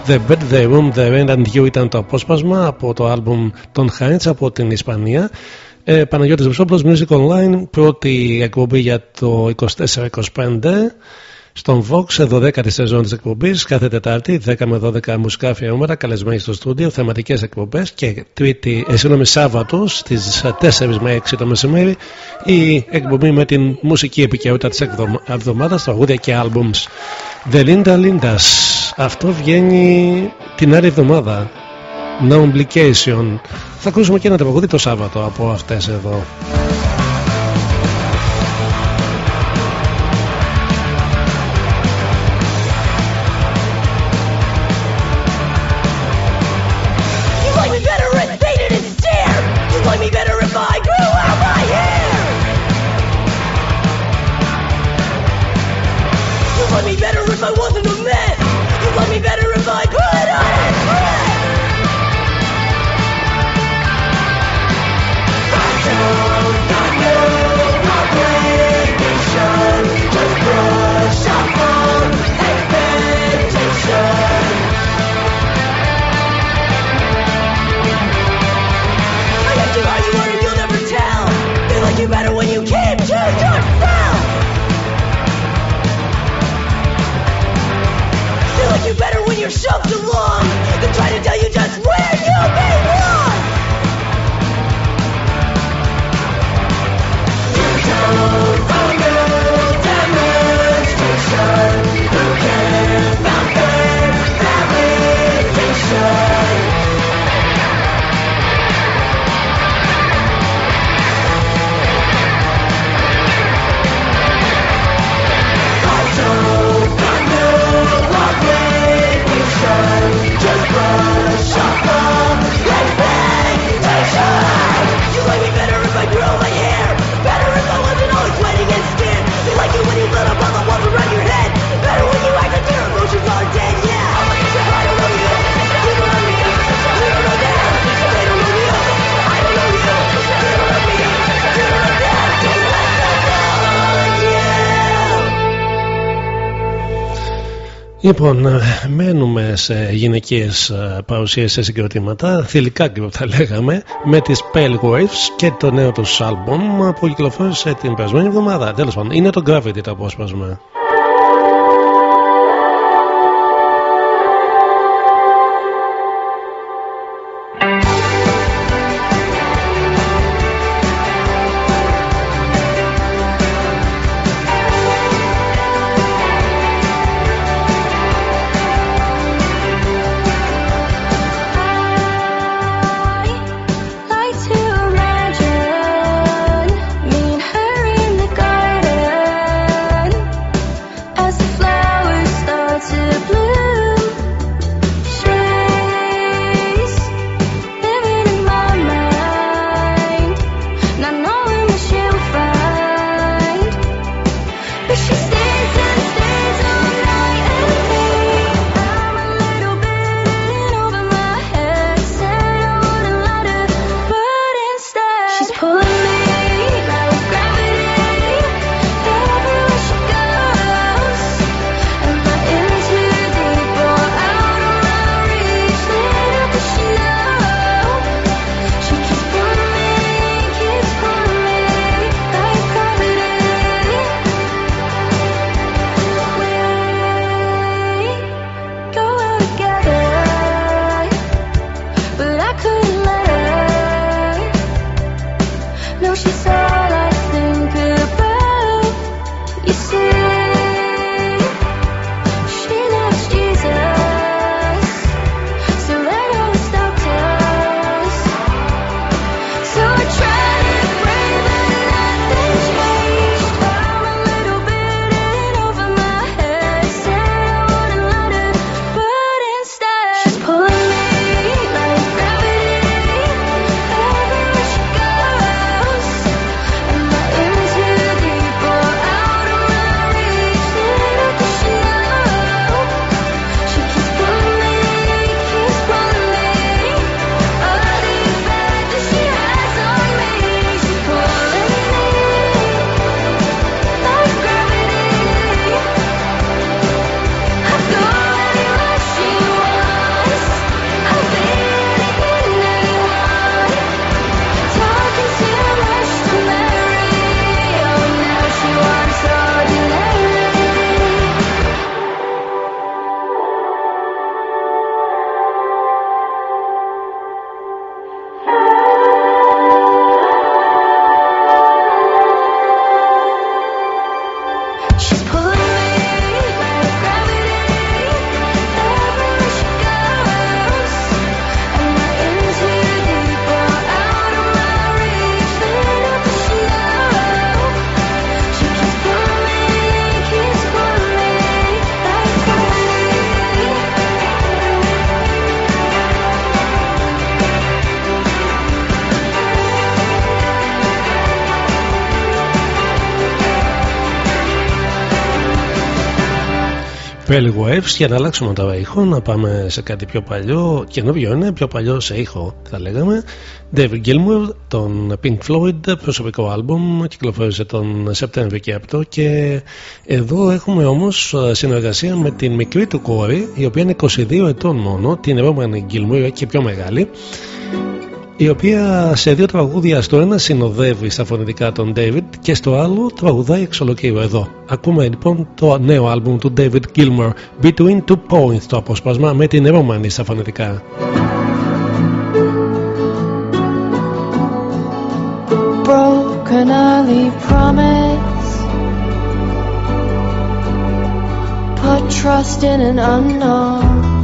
The Bed, The Room, The Rain and You ήταν το απόσπασμα από το άλμπουμ των Heinz από την Ισπανία. Ε, Παναγιώτης Βεσόπουλος, Music Online, πρώτη εκπομπή για το 24-25 στον Vox, 12η σεζόν της εκπομπής, κάθε Τετάρτη, 10 με 12 μουσικά αφιερώματα, καλεσμένοι στο στούντιο, θεματικές εκπομπές και τρίτη, ε, συγγνώμη, Σάββατος στις 4 με 6 το μεσημέρι, η εκπομπή με την μουσική επικαιρότητα της εβδομάδας, τραγούδια και albums. The Linda Lindas. Αυτό βγαίνει την άλλη εβδομάδα. No Implication. Θα ακούσουμε και ένα τραγούδι το Σάββατο από αυτές εδώ. Λοιπόν, ε, μένουμε σε γυναικείες ε, παρουσίες σε συγκροτήματα, θηλυκά γκρουπ θα λέγαμε, με τις Pale Waves και το νέο τους άλμπομ που κυκλοφόρησε την περασμένη εβδομάδα. Τέλος πάντων, είναι το Gravity το απόσπασμα. Pearl Waves για να αλλάξουμε τώρα ήχο, να πάμε σε κάτι πιο παλιό, καινούριο είναι, πιο παλιό σε ήχο θα λέγαμε. David Gilmour, τον Pink Floyd, προσωπικό άλμπουμ, κυκλοφόρησε τον Σεπτέμβριο και αυτό και εδώ έχουμε όμως συνεργασία με την μικρή του κόρη, η οποία είναι 22 ετών μόνο, την επόμενη Gilmour και πιο μεγάλη η οποία σε δύο τραγούδια στο ένα συνοδεύει στα φωνητικά τον David και στο άλλο τραγουδάει εξ ολοκλήρου εδώ. Ακούμε λοιπόν το νέο άλμπουμ του David Gilmour Between Two Points το απόσπασμα με την επόμενη στα φωνητικά. Broken early promise Put trust in an unknown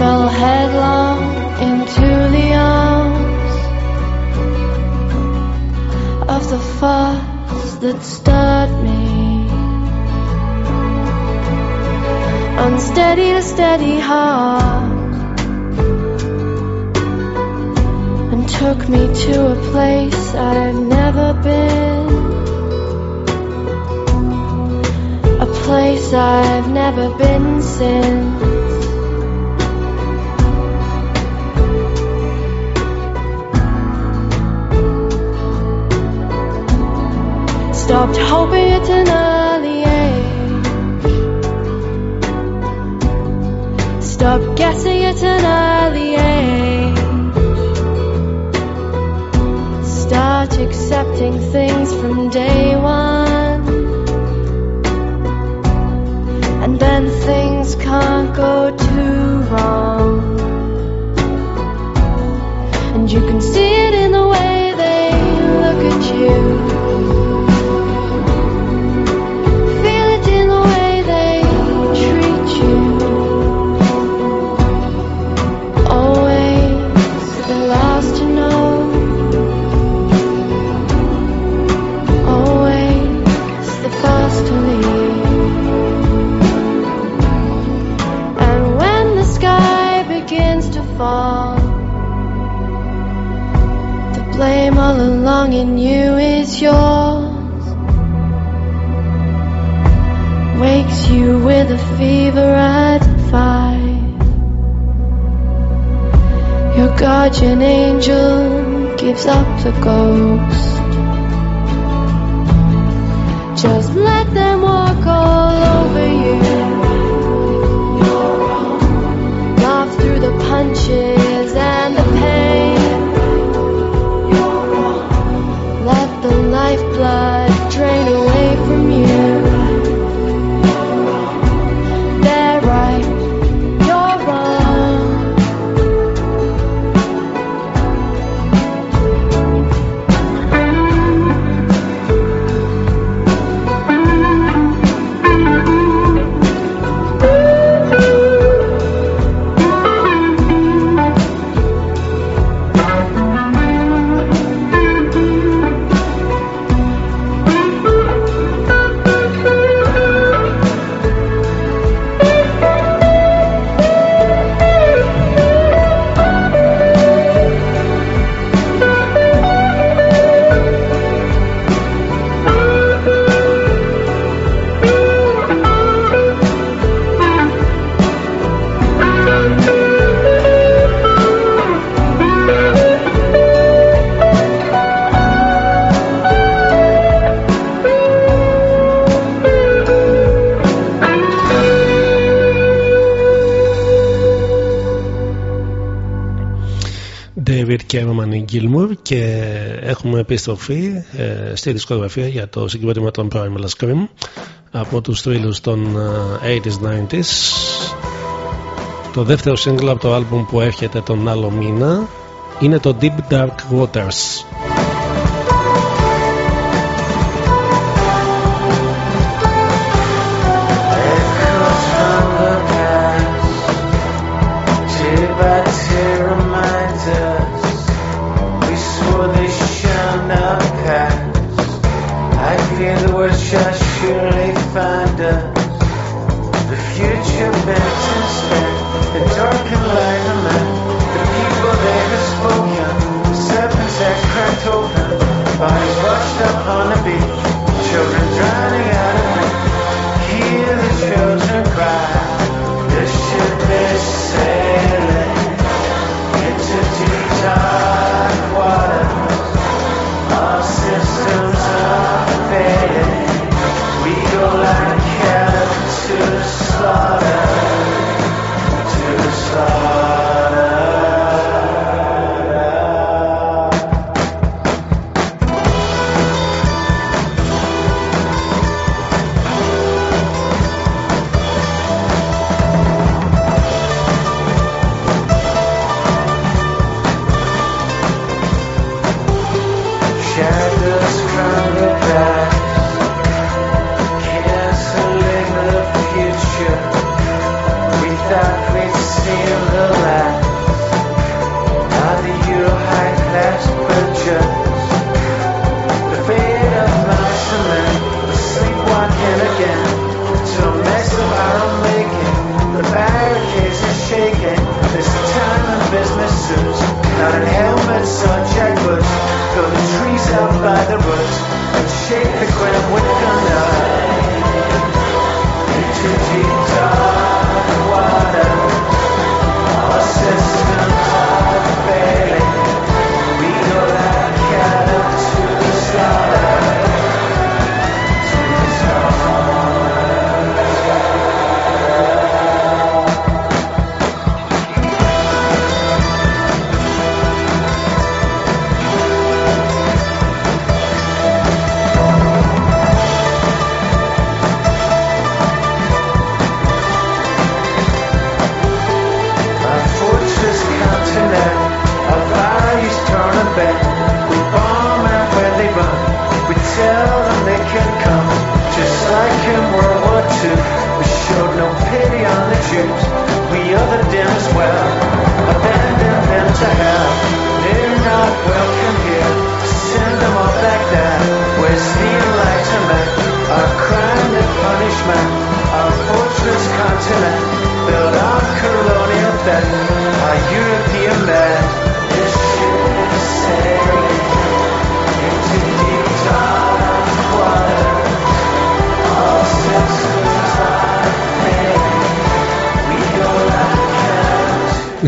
fell headlong into the arms of the force that stirred me. Unsteady to steady heart, and took me to a place I've never been. A place I've never been since. Stopped hoping at an early age. Stopped guessing at an early age. Start accepting things from day one. And then things can't go too wrong. And you can see it in the way they look at you. In you is yours. wakes you with a fever at five. Your guardian angel gives up the ghost. Just let them walk all over you. Laugh through the punches Gilmour και έχουμε επιστροφή ε, στη δισκογραφία για το συγκρότημα των Primal Scream από τους θρύλους των ε, 80s 90s το δεύτερο single από το άλμπουμ που έρχεται τον άλλο μήνα είναι το Deep Dark Waters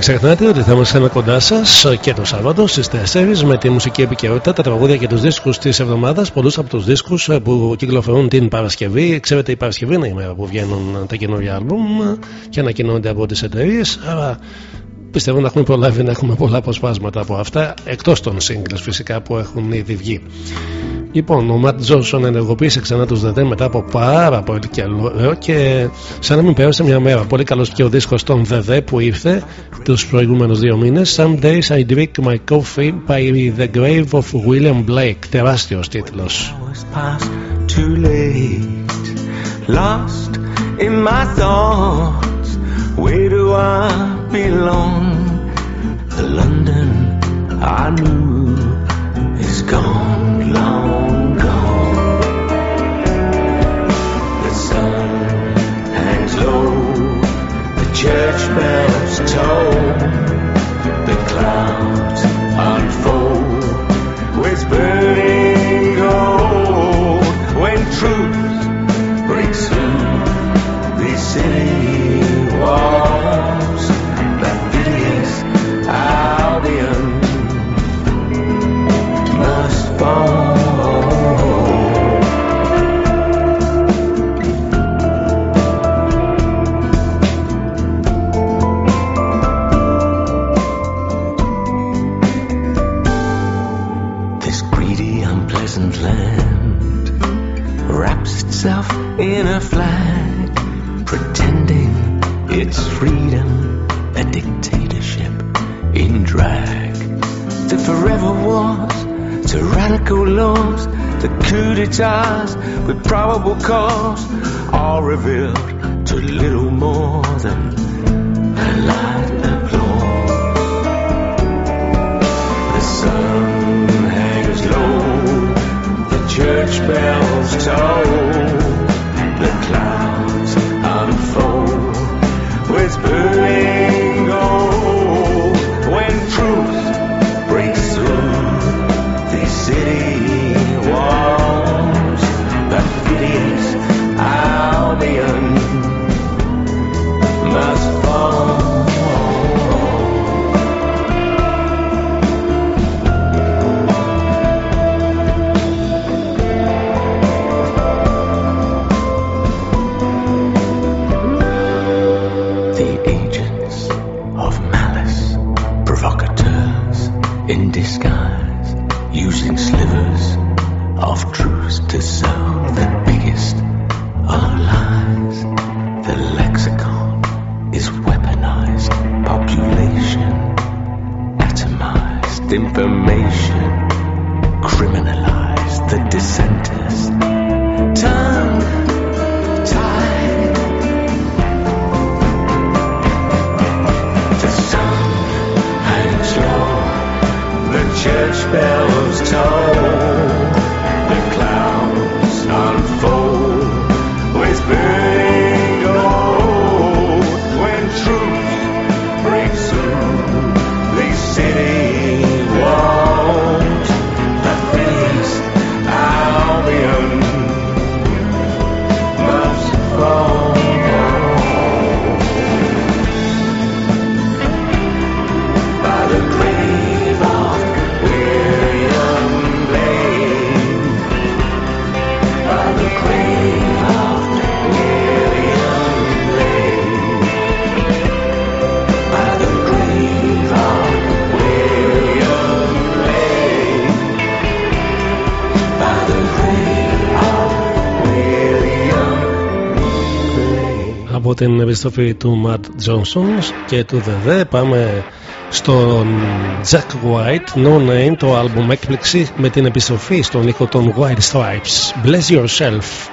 ξεχνάτε ότι θα είμαστε κοντά σας και το Σάββατο στις 4 με τη μουσική επικαιρότητα, τα τραγούδια και τους δίσκους της εβδομάδας. Πολλούς από τους δίσκους που κυκλοφορούν την Παρασκευή. Ξέρετε, η Παρασκευή είναι η μέρα που βγαίνουν τα καινούργια άλμπουμ και ανακοινώνονται από τις εταιρείες. Άρα πιστεύω να έχουμε προλάβει να έχουμε πολλά αποσπάσματα από αυτά, εκτός των singles φυσικά που έχουν ήδη βγει. Λοιπόν, ο Ματ Τζόνσον ενεργοποίησε ξανά τους ΔΕΔΕ μετά από πάρα πολύ καιρό και σαν να μην πέρασε μια μέρα. Πολύ καλός και ο δίσκος των ΔΕΔΕ που ήρθε τους προηγούμενους δύο μήνες. Some days I drink my coffee by the grave of William Blake. Τεράστιος τίτλος. hours past too late. Lost in my thoughts, where do I belong? The London I knew is gone, long church bells toll, the clouds unfold with burning tyrannical laws, the coup d'etats with probable cause, all revealed to little more than a light applause. The sun hangs low, the church bells toll, the clouds unfold with burning επίστροφη του Ματ Τζόνσον και του ΔΕΔΕ πάμε στον Jack White No Name το άλμπουμ έκπληξη με την επιστροφή στον ήχο των White Stripes. Bless Yourself.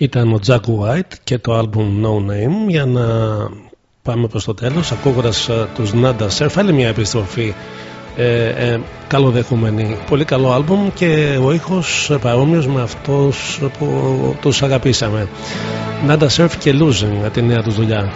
Ήταν ο Jack White και το άλμπουμ No Name. Για να πάμε προς το τέλος ακούγοντας ε, τους Nanda Surf άλλη μια επιστροφή ε, ε, καλοδεχούμενη. Πολύ καλό άλμπουμ και ο ήχος ε, παρόμοιος με αυτός που τους αγαπήσαμε. Nanda Surf και Losing ε, την νέα τους δουλειά.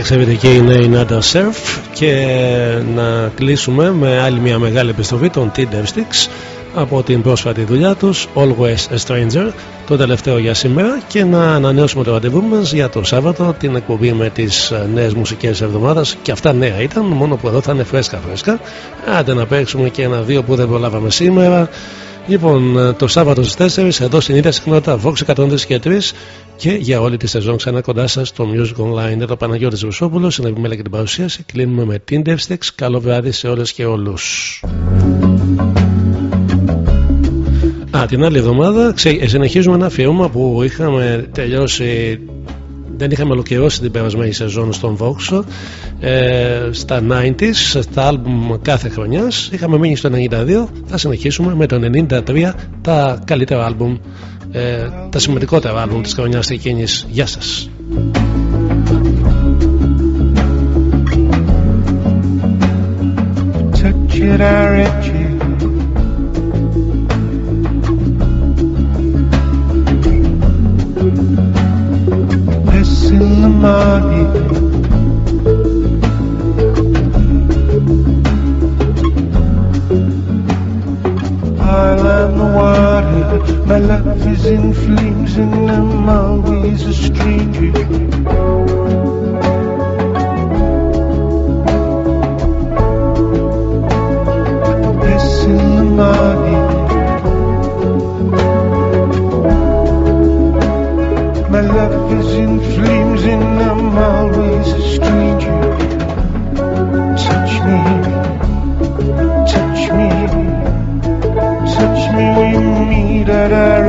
Εξαιρετική είναι η Nada Surf. Και να κλείσουμε με άλλη μια μεγάλη επιστροφή των Tinder Sticks από την πρόσφατη δουλειά τους Always a Stranger το τελευταίο για σήμερα. Και να ανανεώσουμε το ραντεβού μας για το Σάββατο την εκπομπή με τις νέες μουσικές εβδομάδας. Και αυτά νέα ήταν μόνο που εδώ θα είναι φρέσκα φρέσκα. Άντε να παίξουμε και ένα δύο που δεν προλάβαμε σήμερα Λοιπόν, το Σάββατο στις 4 εδώ στην ίδια συχνότητα Vox 103 και 3 και για όλη τη σεζόν ξανά κοντά σας στο Music Online. Εδώ Παναγιώτης Ρουσόπουλο, στην επιμέλεια και την παρουσίαση. Κλείνουμε με Tinder Sticks. Καλό βράδυ σε όλες και όλους. Α, την άλλη εβδομάδα ξε, συνεχίζουμε ένα αφιέρωμα που είχαμε τελειώσει δεν είχαμε ολοκληρώσει την περασμένη σεζόν στον Vox ε, στα 90s, στα άλμπουμ κάθε χρονιάς είχαμε μείνει στο 92 θα συνεχίσουμε με το 93 τα καλύτερα άλμπουμ ε, τα σημαντικότερα άλμπουμ της χρονιάς εκείνης. Γεια σας. Touch mari Island wide, my life is in flames and my ways are strange. My love is in flames. da